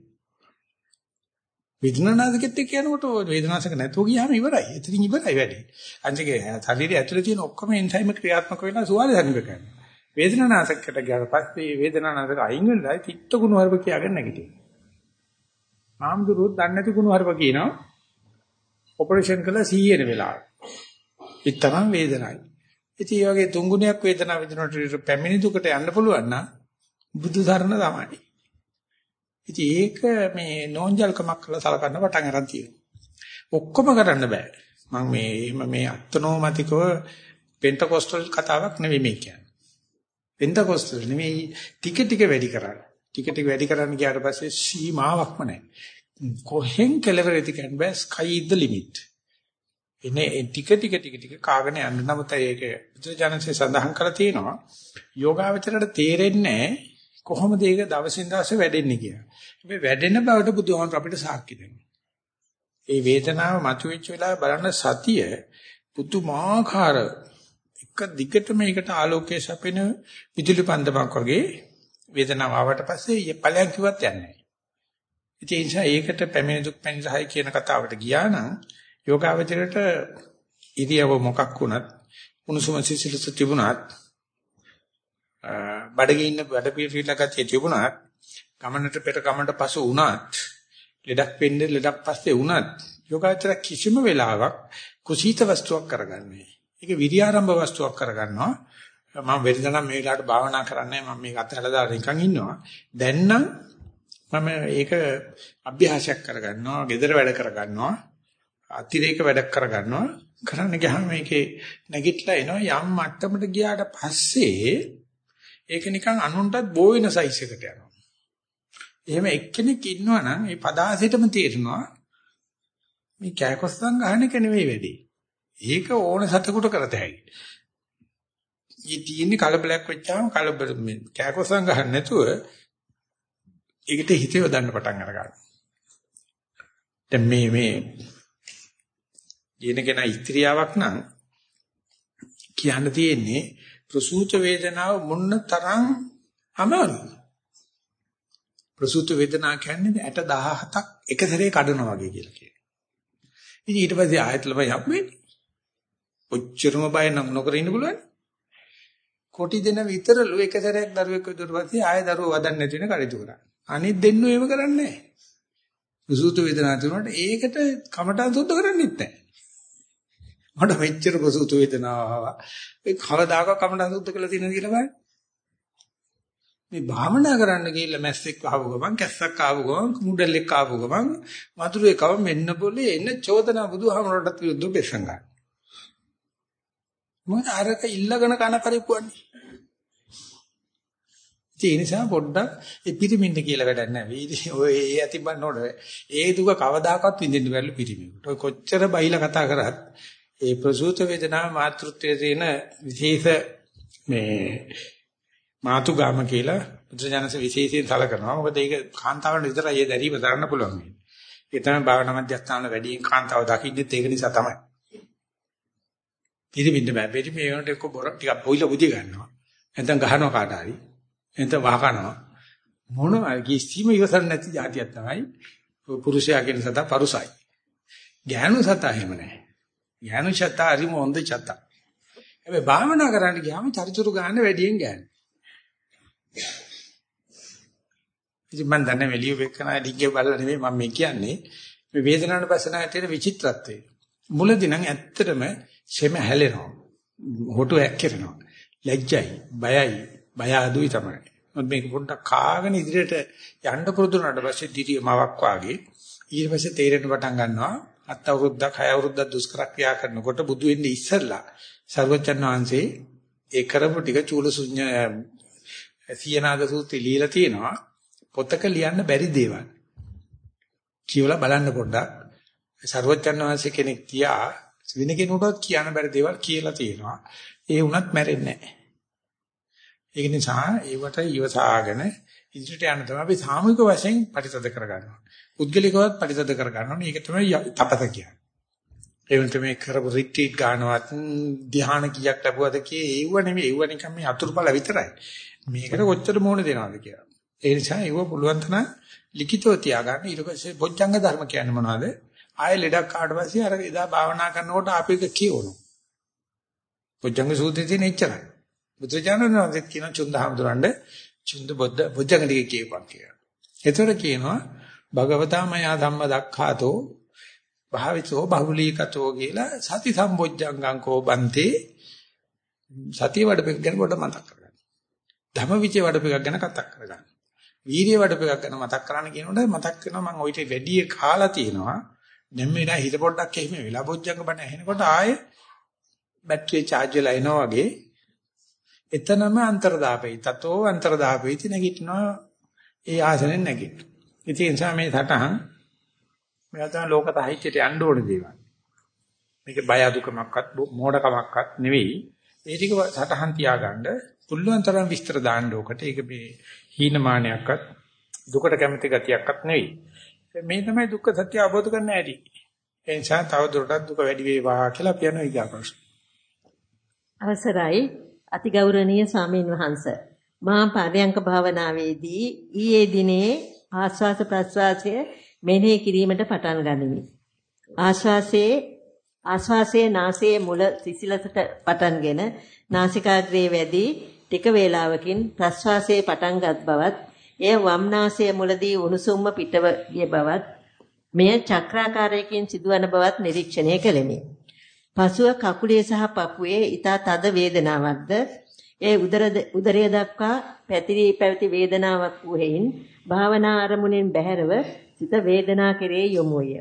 වේදනානාශකෙත් එක්ක යනකොට වේදනාශක නැතුව ගියාම ඉවරයි. එතනින් ඉවරයි වැඩි. අංජගේ ශරීරය ඇතුලේ තියෙන ඔක්කොම එන්සයිම ක්‍රියාත්මක වෙලා සුවාද සනිප කරනවා. වේදනානාශකයට ගියාට පස්සේ වේදනානාශක අයින් වෙනලා තිත්ත ගුණ වර්ග කියාගෙන නැගිටිනවා. ආම්දුරුත් දන්නේ නැති ගුණ වර්ග කියනවා. ඔපරේෂන් කළා 100 වෙන වෙලාවට. ඉතරම් වේදනයි. ඉතින් මේ වගේ තුන්ගුණයක් වේදනාව විඳිනකොට පැමිණි දුකට යන්න පුළුවන් නම් බුදු ධර්ම තමයි. ඉතින් ඒක මේ නෝන්ජල්කමක් කරලා සලකන්න පටන් ගන්න තියෙනවා. ඔක්කොම කරන්න බෑ. මම මේ එහෙම මේ අත්නෝමතිකව පෙන්ටකොස්ටල් කතාවක් නෙවෙයි මේ කියන්නේ. පෙන්ටකොස්ටල් නෙවෙයි ටික ටික වැඩි කරන්න. ටික ටික වැඩි කරන්න ගියාට පස්සේ සීමාවක්ම නැහැ. කොහෙන් කෙලවර ඉති කියන්නේ බෑ sky is the limit. එනේ ටික ටික ටික ටික කාගෙන යන්න නමුත් ඒක බුදුජානකසේ සඳහන් කරලා තියෙනවා යෝගාවචරයට තේරෙන්නේ කොහොමද ඒක දවසින් දවස වැඩෙන්නේ කියලා. මේ වැඩෙන බවට බුදුහාමර අපිට සාක්ෂි දෙනවා. ඒ වේදනාව මතුවෙච්ච වෙලාවේ බලන්න සතිය පුදුමාකාර එක දිගට මේකට ආලෝකයේ සැපෙන විදුලි පන්දමක් වගේ වේදනාව ආවට පස්සේ ඵලයන් කිව්වත් යන්නේ නැහැ. ඒ නිසා ඒකට පැමිණි දුක් පැමිණි කියන කතාවට ගියා නම් යෝගාවචරයට ඉරියව මොකක් වුණත් උණුසුම සිසිලස තිබුණත් බඩගින්න ඉන්න බඩ පිළිවිලා ගතිය තිබුණත් ගමනට පෙර ගමනට පසු වුණත් ලෙඩක් වෙන්නේ ලෙඩක් පස්සේ වුණත් යෝගාචර කිසිම වෙලාවක් කුසීත වස්තුවක් කරගන්නේ. ඒක විරියාරම්භ වස්තුවක් කරගන්නවා. මම වෙනදනම් මේ වෙලාවට භාවනා කරන්නේ මම මේක අතහැරලා දාලා නිකන් ඉන්නවා. දැන් නම් මම ඒක අභ්‍යාසයක් කරගන්නවා, gedara වැඩ කරගන්නවා. අතිරේක වැඩක් කරගන්නවා කරන්න ගියාම මේකේ නැගිටලා එනවා යම් මට්ටමකට ගියාට පස්සේ ඒක නිකන් අනුන්ටත් බෝ වෙන සයිස් එකට යනවා. එහෙම එක්කෙනෙක් ඉන්නවා නම් ඒ පදාසිතම තේරෙනවා මේ කෑකොස්සන් ගන්න එක නෙවෙයි වැඩි. ඒක ඕන සතෙකුට කරත හැකියි. ඊ තියෙන්නේ කලබලයක් වෙච්චාම කලබල මේ කෑකොස්සන් ගන්න නැතුව ඒකට හිත යොදන්න පටන් අර ගන්නවා. දැන් මේ මේ දිනගෙන ඉත්‍ත්‍යාවක් නම් කියන්න තියෙන්නේ ප්‍රසූත වේදනාව මොන්න තරම් අමාරුද ප්‍රසූත වේදනා කියන්නේ ඇට 17ක් එක සැරේ කඩනවා වගේ කියලා කියනවා. ඉතින් ඊට පස්සේ ආයත ළමයි යම්මේ. ඔච්චරම බය නොකර ඉන්න පුළුවන්. කොටි දෙන විතරලු එක සැරයක් දරුවෙක් විතර පස්සේ ආය දරුවෝ වදන්න නැති වෙන කටයුතු කරා. අනිත් දෙන්නු එහෙම කරන්නේ නැහැ. ප්‍රසූත වේදනා තිබුණාට ඒකට කමටහන් සුද්ධ කරන්නේත් නැහැ. මට මෙච්චර ප්‍රසූත වේදනාව ආවා. ඒ කවදාකවත් කමටහන් සුද්ධ කළා තියෙනවද කියලා බලන්න. මේ භාවනා කරන්න ගිහිල්ලා මැස්සෙක් ආව ගමන් කැස්සක් ආව ගමන් කුඩල්ලෙක් ආව ගමන් වතුරේ කව මෙන්න පොලේ එන චෝදනා බුදුහාමරටත් විරුද්ධව බෙසන් ගන්න. මොකද අරක ඉල්ලගෙන කන පරිප්පුවන්නේ. ඒ නිසා පොඩ්ඩක් ඒ පිරිමින්න කියලා වැඩක් නැහැ. වීදි ඔය ඒ ඇති බන්නකොට ඒ දුක කවදාකවත් විඳින්න බැරිලු පිරිමින්ට. ඔය කොච්චර බයිලා කතා කරත් ඒ ප්‍රසූත වේදනා මාතෘත්වයේ තියෙන විශේෂ මේ මාතුගාම කියලා බුදුජානක විශේෂයෙන් සලකනවා. මොකද ඒක කාන්තාවන් විතරයි ඒ දැරීම දරන්න පුළුවන්. ඒ තමයි භාවනා මධ්‍යස්ථාන වැඩියෙන් කාන්තාව දකින්නෙත් ඒක නිසා තමයි. පිළිබින්ද බෑ. පිළිබින්ද ඒකට එක්ක බොර ටිකක් බොයිල බුදිය ගන්නවා. නැත්නම් ගහනවා කාට හරි. නැත්නම් වහකනවා. මොනවා කිසිම ඉවසන් නැති જાතියක් තමයි පුරුෂයා කියන සතා පරුසයි. ඥානු සතා එහෙම නැහැ. ඥානු සතා හරි මොන්ද සතා. හැබැයි භාවනා කරන්න ගියාම චරිචුරු ගන්න වැඩියෙන් ගන්න. ඉතින් මම දන්නේ මෙලිය වෙකනා ඩිග්ගේ බලලා නෙමෙයි මම මේ කියන්නේ මේ වේදනාවට පස්සනාට තියෙන විචිත්‍රත්වය. මුලදී නම් ඇත්තටම සෙම හැලෙනවා. හොටු ඇක්කිරෙනවා. ලැජ්ජයි, බයයි, බය අඩුයි තමයි. මොකද මේක පොඩ්ඩක් කාගෙන ඉදිරියට යන්න පුරුදු වුණාට පස්සේ දිරිය මවක් වාගේ ඊට පස්සේ තේරෙන්න පටන් ගන්නවා අත් අවුරුද්දක් හය අවුරුද්දක් දුෂ්කර ක්‍රියා කරනකොට බුදු වෙන්නේ ඉස්සෙල්ලා සර්වචන් වහන්සේ ඒ කරපු ටික චූලසුඤ්ඤ සියනාද සූත්‍රය ලියලා තියෙනවා පොතක ලියන්න බැරි දේවල්. කියවලා බලන්න පොඩ්ඩක්. සර්වජන් වහන්සේ කෙනෙක් තියා වෙන කෙනෙකුට කියන්න බැරි දේවල් කියලා තියෙනවා. ඒ වුණත් මැරෙන්නේ නැහැ. ඒක නිසා ඒවට ඉවසාගෙන ඉදිරියට යන්න තමයි අපි සාමූහික වශයෙන් පරිසද කරගන්නවා. පුද්ගලිකවත් පරිසද කරගන්නවා. මේක තමයි තපත කියන්නේ. ඒ වෙනත මේ කරපු රිට්‍රීට් ගන්නවත් ධ්‍යාන කීයක් ලැබුවද කියේ ඒව නෙමෙයි ඒව නිකන් මේ අතුරුපල විතරයි. මේකට කොච්චර මොන දෙනවද කියලා. ඒ නිසා ඒව පුළුවන් තරම් ලිඛිතව තියාගන්න. ඊට පස්සේ බොජ්ජංග ධර්ම කියන්නේ මොනවද? ආයෙ ලෙඩක් කාට පස්සේ අර එදා භාවනා කරනකොට ආපේක කියවනවා. බොජ්ජංග සූත්‍රයේ තියෙන එච්චරයි. බුදුජානක වහන්සේ කියන චුන්දහමඳුරන්න චුන්ද බොද්ධ බොජ්ජංග ටික කියපන් කියලා. එතකොට කියනවා භගවතාමය ධම්ම දක්ඛාතෝ භාවිතෝ බහුලීකතෝ කියලා සති සම්බොජ්ජංගං කෝ බන්තේ සතිය වඩපෙක් ගැන පොඩ්ඩක් මතක් කරගන්න. ධම්මවිචේ වඩපෙක් ගැන කතා කරගන්න. වීර්ය වඩපෙක් ගැන මතක් කරන්න කියනකොට මතක් වෙනවා මම ඔయిత වැඩි කාලා තියෙනවා. දැන් මේලා හිත පොඩ්ඩක් එහෙම වෙලා බොජ්ජංග බණ ඇහෙනකොට ආයේ බැටරිය charge වෙලා එනවා වගේ එතනම අන්තරදාපේ තතෝ අන්තරදාපේ නැගිටිනවා ඒ ආසනෙන් නැගිටිනවා. ඉතින් ඒ නිසා මේ සටහන් මේවා තමයි ලෝක සාහිත්‍යයට යන්න ඕන දේවල්. මේක බය අදුකමක්වත් මෝඩකමක්වත් නෙවෙයි. ඒ ටික සටහන් තියාගන්න පුළුවන් තරම් විස්තර දාන්න ඕකට. ඒක මේ හීනමානයක්වත් දුකට කැමති ගතියක්වත් නෙවෙයි. මේ තමයි දුක්ඛ සත්‍ය අවබෝධ කරන්න ඇති. ඒ නිසා තව දුරටත් දුක වැඩි වේවා කියලා අපි යනවා ඊගා ප්‍රශ්න. අවසරයි අතිගෞරවනීය ස්වාමීන් වහන්ස. මා පරයන්ක භාවනාවේදී ඊයේ දිනේ ආස්වාස ප්‍රස්වාසය මෙනෙහි කිරීමට පටන් ගනිමි. ආශ්වාසයේ ආශ්වාසයේ නාසයේ මුල සිසිලසට පටන්ගෙන නාසිකාග්‍රේ වැඩි ටික වේලාවකින් ප්‍රශ්වාසයේ පටන්ගත් බවත් එය වම් නාසයේ මුලදී උණුසුම්ම පිටව ගිය බවත් මෙය චක්‍රාකාරයකින් සිදුවන බවත් නිරීක්ෂණය කළෙමි. පසුව කකුලේ සහ පපුවේ ඊතා තද වේදනාවක්ද ඒ උදරය දක්වා පැතිරී පැවති වේදනාවක් වූ හේයින් භාවනා අරමුණෙන් බැහැරව සිත වේදනා කෙරේ යොමු විය.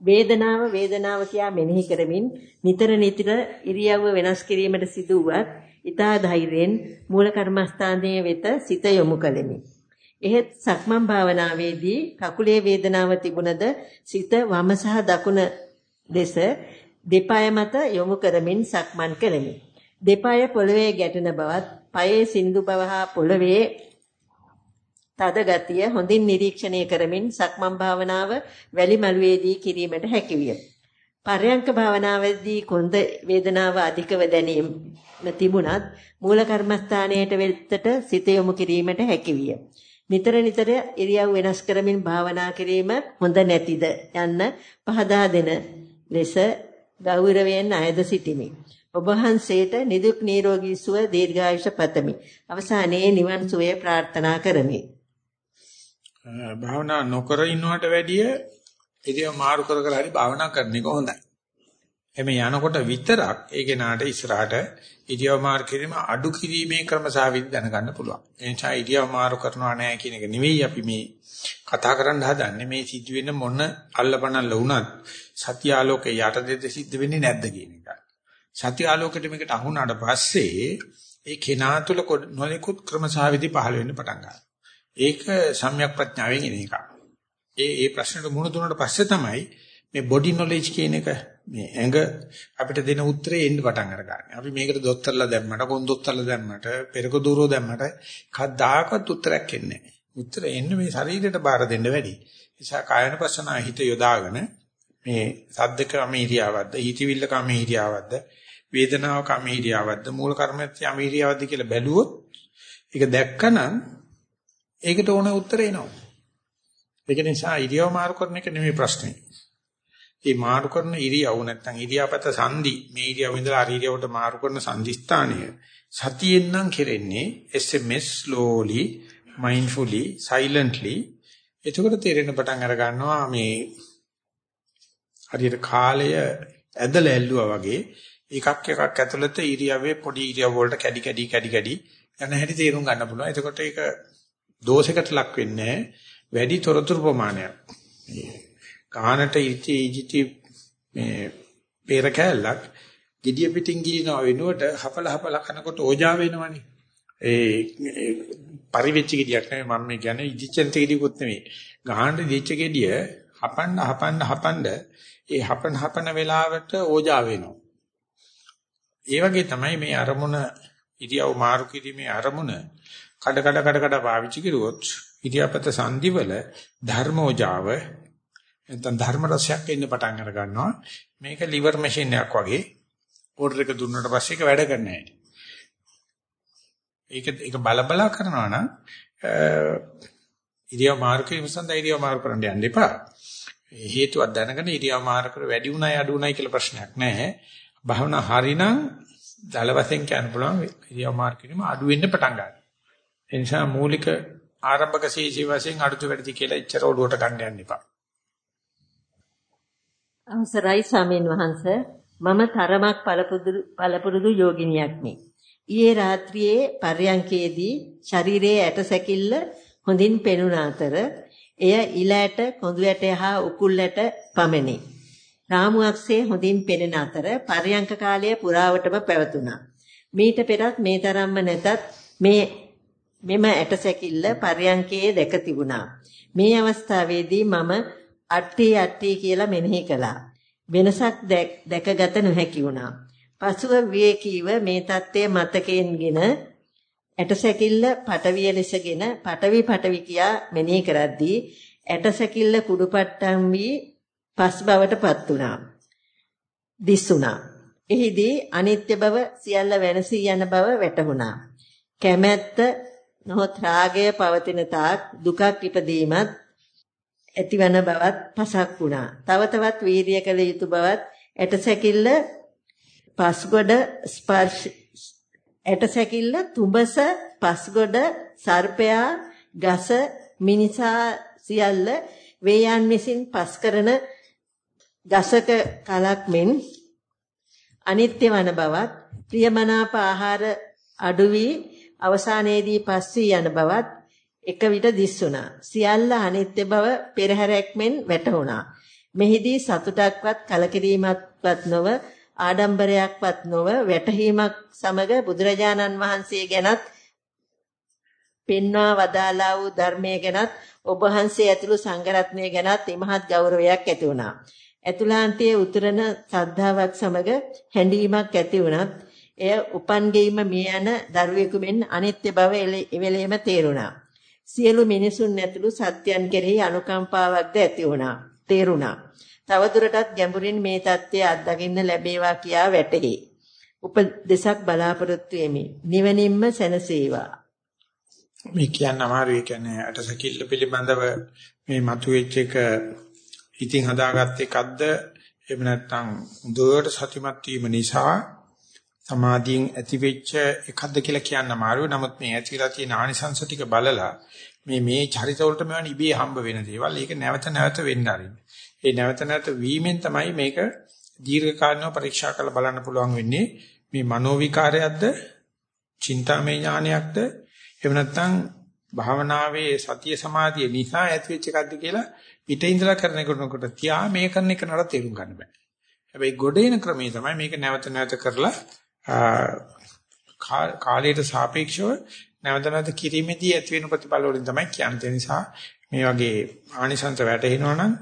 වේදනාව වේදනාව කියා මෙනෙහි කරමින් නිතර නිතර ඉරියව්ව වෙනස් කිරීමට සිදු වුවත් ඊතා ධෛර්යයෙන් මූල කර්මස්ථානයේ වෙත සිත යොමු කළෙමි. එහෙත් සක්මන් භාවනාවේදී කකුලේ වේදනාව තිබුණද සිත වම සහ දකුණ දෙස දෙපාය මත යොමු කරමින් සක්මන් කළෙමි. දෙපාය පොළවේ ගැටෙන බවත්, පයේ සින්දු බව හා පොළවේ තද ගතිය හොඳින් නිරීක්ෂණය කරමින් සක්මන් භාවනාව වැලි මළුවේදී කිරීමට හැකියිය. පරයන්ක භාවනාවේදී කොන්ද වේදනාව අධිකව දැනීම තිබුණත් මූල කර්මස්ථානයට වෙතට සිත යොමු කිරීමට හැකියිය. නිතර නිතර ඉරියව් වෙනස් කරමින් භාවනා කිරීම හොඳ නැතිද යන්න පහදා දෙන ලෙස ගෞරවයෙන් අයද සිටිමි. ඔබ වහන්සේට නිදුක් නිරෝගී සුව දීර්ඝායුෂ පතමි. අවසානයේ නිවන් සුවය ප්‍රාර්ථනා කරමි. භාවනා නොකර ඉන්නවට වැඩිය ඉතින් මාරු කර කර හරි භාවනා කරන එක හොඳයි. එමෙ යනකොට විතරක් ඒ කෙනාට ඉස්සරහට ඉරියව් මාරු කිරීම අඩු කිරීමේ ක්‍රමසාවිදි දැනගන්න පුළුවන්. ඒ නිසා ඉරියව් මාරු කරනවා නෑ කියන එක නෙවෙයි අපි මේ කතා කරන්න හදන්නේ මේ සිදුවෙන මොන අල්ලපනල්ල වුණත් සත්‍ය ආලෝකේ යටතේද සිද්ධ වෙන්නේ නැද්ද කියන එක. සත්‍ය ආලෝකයට මේකට අහුණාට පස්සේ ඒ කෙනා තුළ නොලෙකුත් ක්‍රමසාවිදි පහළ වෙන්න පටන් ගන්නවා. ඒක සම්‍යක් ප්‍රඥාවෙන් එන එකක්. ඒ ඒ ප්‍රශ්නට මුහුණ දුන්නාට පස්සේ තමයි මේ බොඩි නොලෙජ් කියන එක මේ ඇඟ අපිට දෙන උත්තරේ එන්න පටන් අරගන්නේ. අපි මේකට දොස්තරලා දැම්මට, කොන්දොස්තරලා දැම්මට, පෙරක දూరుව දැම්මට කවදාකවත් උත්තරයක් එන්නේ නැහැ. උත්තර එන්නේ මේ ශරීරයට බාර දෙන්න වැඩි. නිසා කායනපසන හිත යොදාගෙන මේ සද්දක අමීරියාවද්ද, හිතවිල්ල කමීරියාවද්ද, වේදනාව කමීරියාවද්ද, මූල කර්මත්‍ය අමීරියාවද්ද කියලා බැලුවොත් ඒක දැක්කනම් ඒකට ඕන උත්තර එනවා. ඒක නිසා ඉරියව් මාරු කරන එක නෙමෙයි ප්‍රශ්නේ. මේ මාරු කරන ඉරියව් නැත්නම් ඉරියාපත සංදි මේ ඉරියව් ඉඳලා අර ඉරියවට මාරු කරන සංදි ස්ථානය සතියෙන් නම් කෙරෙන්නේ SMS slowly mindfully silently එතකොට තේරෙන පටන් අර ගන්නවා මේ හරියට කාලය ඇදලා ඇල්ලුවා වගේ එකක් එකක් ඇතුළත ඉරියව්වේ පොඩි ඉරියව් වලට කැඩි කැඩි කැඩි කැඩි යන හැටි තේරුම් ගන්න පුළුවන්. එතකොට ඒක දෝෂයකට ලක් වෙන්නේ වැඩි තොරතුරු ප්‍රමාණයක්. කානට ඉති ඉජිති මේ පෙර කැලක් gediya pitin ගිලිනව වෙනුවට හපල හපල කනකොට ඕජා වෙනවනේ. ඒ පරිවෙච්ච gediyak නෙමෙයි මම මේ කියන්නේ ඉදිච්චෙන්ත gediයකුත් නෙමෙයි. ගහන්න දිච්ච gediය හපන්න හපන්න හපන්න ඒ හපන හපන වෙලාවට ඕජා වෙනවා. ඒ වගේ තමයි මේ අරමුණ ඉරියව් මාරු කිරීමේ අරමුණ කඩ කඩ කඩ කඩ පාවිච්චි කරුවොත් ඉරියාපත සංදිවල ධර්මෝජාව නැත්නම් ධර්ම රසයක් එන්න පටන් අර ගන්නවා. මේක liver machine එකක් වගේ ඕඩර් එක දුන්නාට පස්සේ ඒක වැඩ කරන්නේ නැහැ. ඒක ඒක බල බල කරනවා නම් ඉරියව් මාරු කිරීම සඳහා ඉරියව් මාරු කරන්න යන්න එපා. හේතුවක් දැනගෙන ඉරියව් මාරු කර වැඩි උනායි අඩු උනායි කියලා ප්‍රශ්නයක් නැහැ. භාවනා හරිනම් දල වශයෙන් කියන්න පුළුවන් ඉරියව් මාරු කිරීම අඩු වෙන්න පටන් ගන්නවා. ඒ නිසා මූලික ආරම්භක සීසී වශයෙන් අඩුතු වැඩි කියලා ඉච්චර ඔළුවට ගන්න යන්න එපා. අවසරයි ස්වාමීන් වහන්ස මම තරමක් පළපුරුදු යෝගිනියක් මේ. ඊයේ රාත්‍රියේ පර්යංකයේදී ශරීරයේ ඇට සැකිල්ල හොඳින් පෙනුන අතර එය ඉල ඇට, කොඳු ඇට හා උකුල් ඇට පමණි. රාමුවක්සේ හොඳින් පෙනෙන අතර පර්යංක කාලය පුරාවටම පැවතුණා. මීට පෙරත් මේ තරම්ම නැතත් මේ මෙම ඇට සැකිල්ල පර්යංකයේ දැක තිබුණා. මේ අවස්ථාවේදී මම අට්ටි අට්ටි කියලා මෙනෙහි කළා. වෙනසක් දැකගත නොහැකි වුණා. පසුව විවේකීව මේ தත්ත්වය මතකයෙන්ගෙන ඇටසැකිල්ල පටවිය ලෙසගෙන පටවි පටවි කියා මෙනෙහි කරද්දී ඇටසැකිල්ල කුඩුපට්ටම් වී පස් බවටපත් වුණා. දිස්සුණා. එහිදී අනිත්‍ය බව සියල්ල වෙනසී යන බව වැටහුණා. කැමැත්ත නොහොත් රාගය පවතින තාක් දුකක් ඉපදීමත් ඇතිවන බවත් පසක් වුණා. තව තවත් වීර්ය කළ යුතු බවත් ඇටසැකිල්ල පස්ගොඩ ස්පර්ශ ඇටසැකිල්ල තුඹස පස්ගොඩ සර්පයා ගස මිනිසා සියල්ල වේයන් විසින් පස් කරන ගසක කලක් මෙන් අනිත්‍ය වන බවත් ප්‍රියමනාප ආහාර අඩු වී අවසානයේදී පස් වී යන බවත් එක විට දිස්සුණා. සියල්ල අනිත්‍ය බව පෙරහැරක් මෙන් වැටහුණා. මෙහිදී සතුටක්වත් කලකිරීමක්වත් නොව ආඩම්බරයක්වත් නොව වැටහීමක් සමග බුදුරජාණන් වහන්සේ ගැනත් පෙන්වා වදාලා වූ ධර්මයේ ගැනත් ඔබ වහන්සේ ඇතුළු සංඝරත්නය ගැනත් ඉමහත් ගෞරවයක් ඇති වුණා. ඇතුළාන්තයේ උතුරන ශ්‍රද්ධාවක් සමග හැඬීමක් ඇති වුණත් එය උපන් ගෙයිම මිය යන දරුවෙකු මෙන් අනිත්‍ය බව එවෙලෙම තේරුණා. සියලු මිනිසුන් ඇතුළු සත්‍යයන් කෙරෙහි අනුකම්පාවක්ද ඇති වුණා. තේරුණා. තවදුරටත් ගැඹුරින් මේ தත්ත්වය අත්දකින්න ලැබේවා කියා වැටහි. උපදේශක් බලාපොරොත්තු වෙමි. නිවනින්ම සැනසේවා. මේ කියන්න අමාරුයි කියන්නේ අටසකිල්ල පිළිබඳව මේ මතුවෙච්ච එක ඉතින් හදාගත්ත එකක්ද එහෙම නැත්නම් හොඳට සතිමත් වීම නිසා සමාධියෙන් ඇතිවෙච්ච එකක්ද කියලා කියන්න අමාරුයි. නමුත් මේ ඇතිලා තියෙන ආනිසංස ටික බලලා මේ මේ චරිත වලට මේවා ඉබේ හම්බ වෙන දේවල්. ඒක නැවත නැවත වෙන්න ආරින්න. ඒ නැවත නැවත වීමෙන් තමයි මේක දීර්ඝ කාලීනව පරීක්ෂා කරලා බලන්න පුළුවන් වෙන්නේ. මේ මනෝ විකාරයක්ද, චින්තාමය ඥානයක්ද, එහෙම නැත්නම් භාවනාවේ සතිය සමාධිය නිසා ඇතිවෙච්ච එකක්ද කියලා පිට ඉඳලා කරන කෙනෙකුට තියා මේ කරන එක නතර තේරුම් ගන්න බෑ. හැබැයි ගොඩ එන ක්‍රමයේ තමයි මේක නැවත නැවත කරලා කාලයට සාපේක්ෂව නැවත නැවත කිරීමේදී ඇති වෙන ප්‍රතිඵල වලින් තමයි කියන්නේ. නිසා මේ වගේ ආනිසංස වැටෙනවා නම්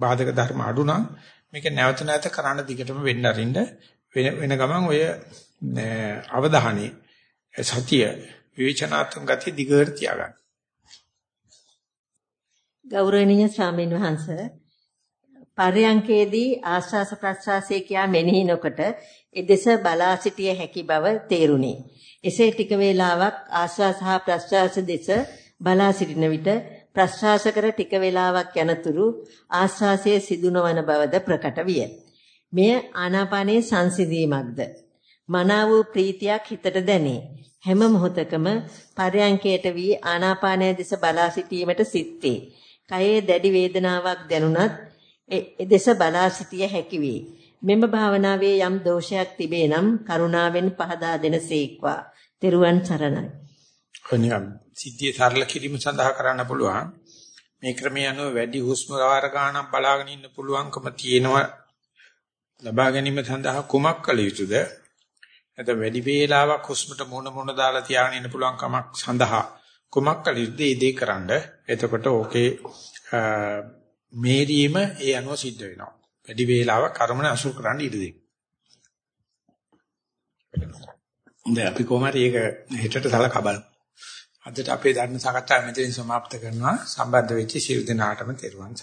බාධක ධර්ම අඩු නම් මේක නැවත නැවත කරන්න දිගටම වෙන්න අරින්න වෙන ගමන් ඔය අවධානයේ සතිය විචනාත්මක ගතිය දිගට තියාගන්න. ගෞරවනීය ස්වාමීන් වහන්සේ පර්යංකේදී ආස්වාස ප්‍රස්වාසයේ කියා මෙනෙහි නොකොට එදෙස බලා සිටිය හැකි බව තේරුණි. එසේ ටික වේලාවක් ආස්වාස හා ප්‍රස්වාස දෙස බලා සිටින විට ප්‍රස්වාස කර ටික වේලාවක් යනතුරු ආස්වාසයේ සිදු නොවන බවද ප්‍රකට විය. මෙය ආනාපානයේ සංසිඳීමක්ද? මනාව වූ ප්‍රීතියක් හිතට දැනේ. හැම මොහොතකම පරයන්කයට වී ආනාපානය දෙස බලා සිටීමට සිත්තේ. කයේ දැඩි වේදනාවක් දැනුණත් එදෙස බලා සිටිය හැකි වේ. මෙම භාවනාවේ යම් දෝෂයක් තිබේ නම් කරුණාවෙන් පහදා දෙනසේක්වා. තෙරුවන් සරණයි. කොනියම් සිද්ධිය සරල කිරීම සඳහා කරන්න පුළුවන්. මේ ක්‍රමය අනුව වැඩි හුස්ම වාර ගන්නක් බලාගෙන ඉන්න පුළුවන්කම තියෙනවා. ලබා ගැනීම සඳහා කුමක් කළ යුතුද? නැත්නම් වැඩි වේලාවක් හුස්මට මොන මොන දාලා තියාගෙන ඉන්න පුළුවන් කමක් සඳහා කුමක් කළ යුතුද? ඒ දේ කරන්න. එතකොට ඕකේ මේරීම ඒ අනුව සිද්ධ වෙනවා. වැඩි වේලාවක් කර්මන අසුර කරන්න ඉඩ දෙන්න. දැන් අපි කොහොමද මේක හෙටට සලකා බලමු. අදට අපේ ධර්ම සාකච්ඡාව මෙතනින් સમાપ્ત කරනවා. සම්බන්ධ වෙච්ච සියලු දෙනාටම තෙරුවන් සරණයි.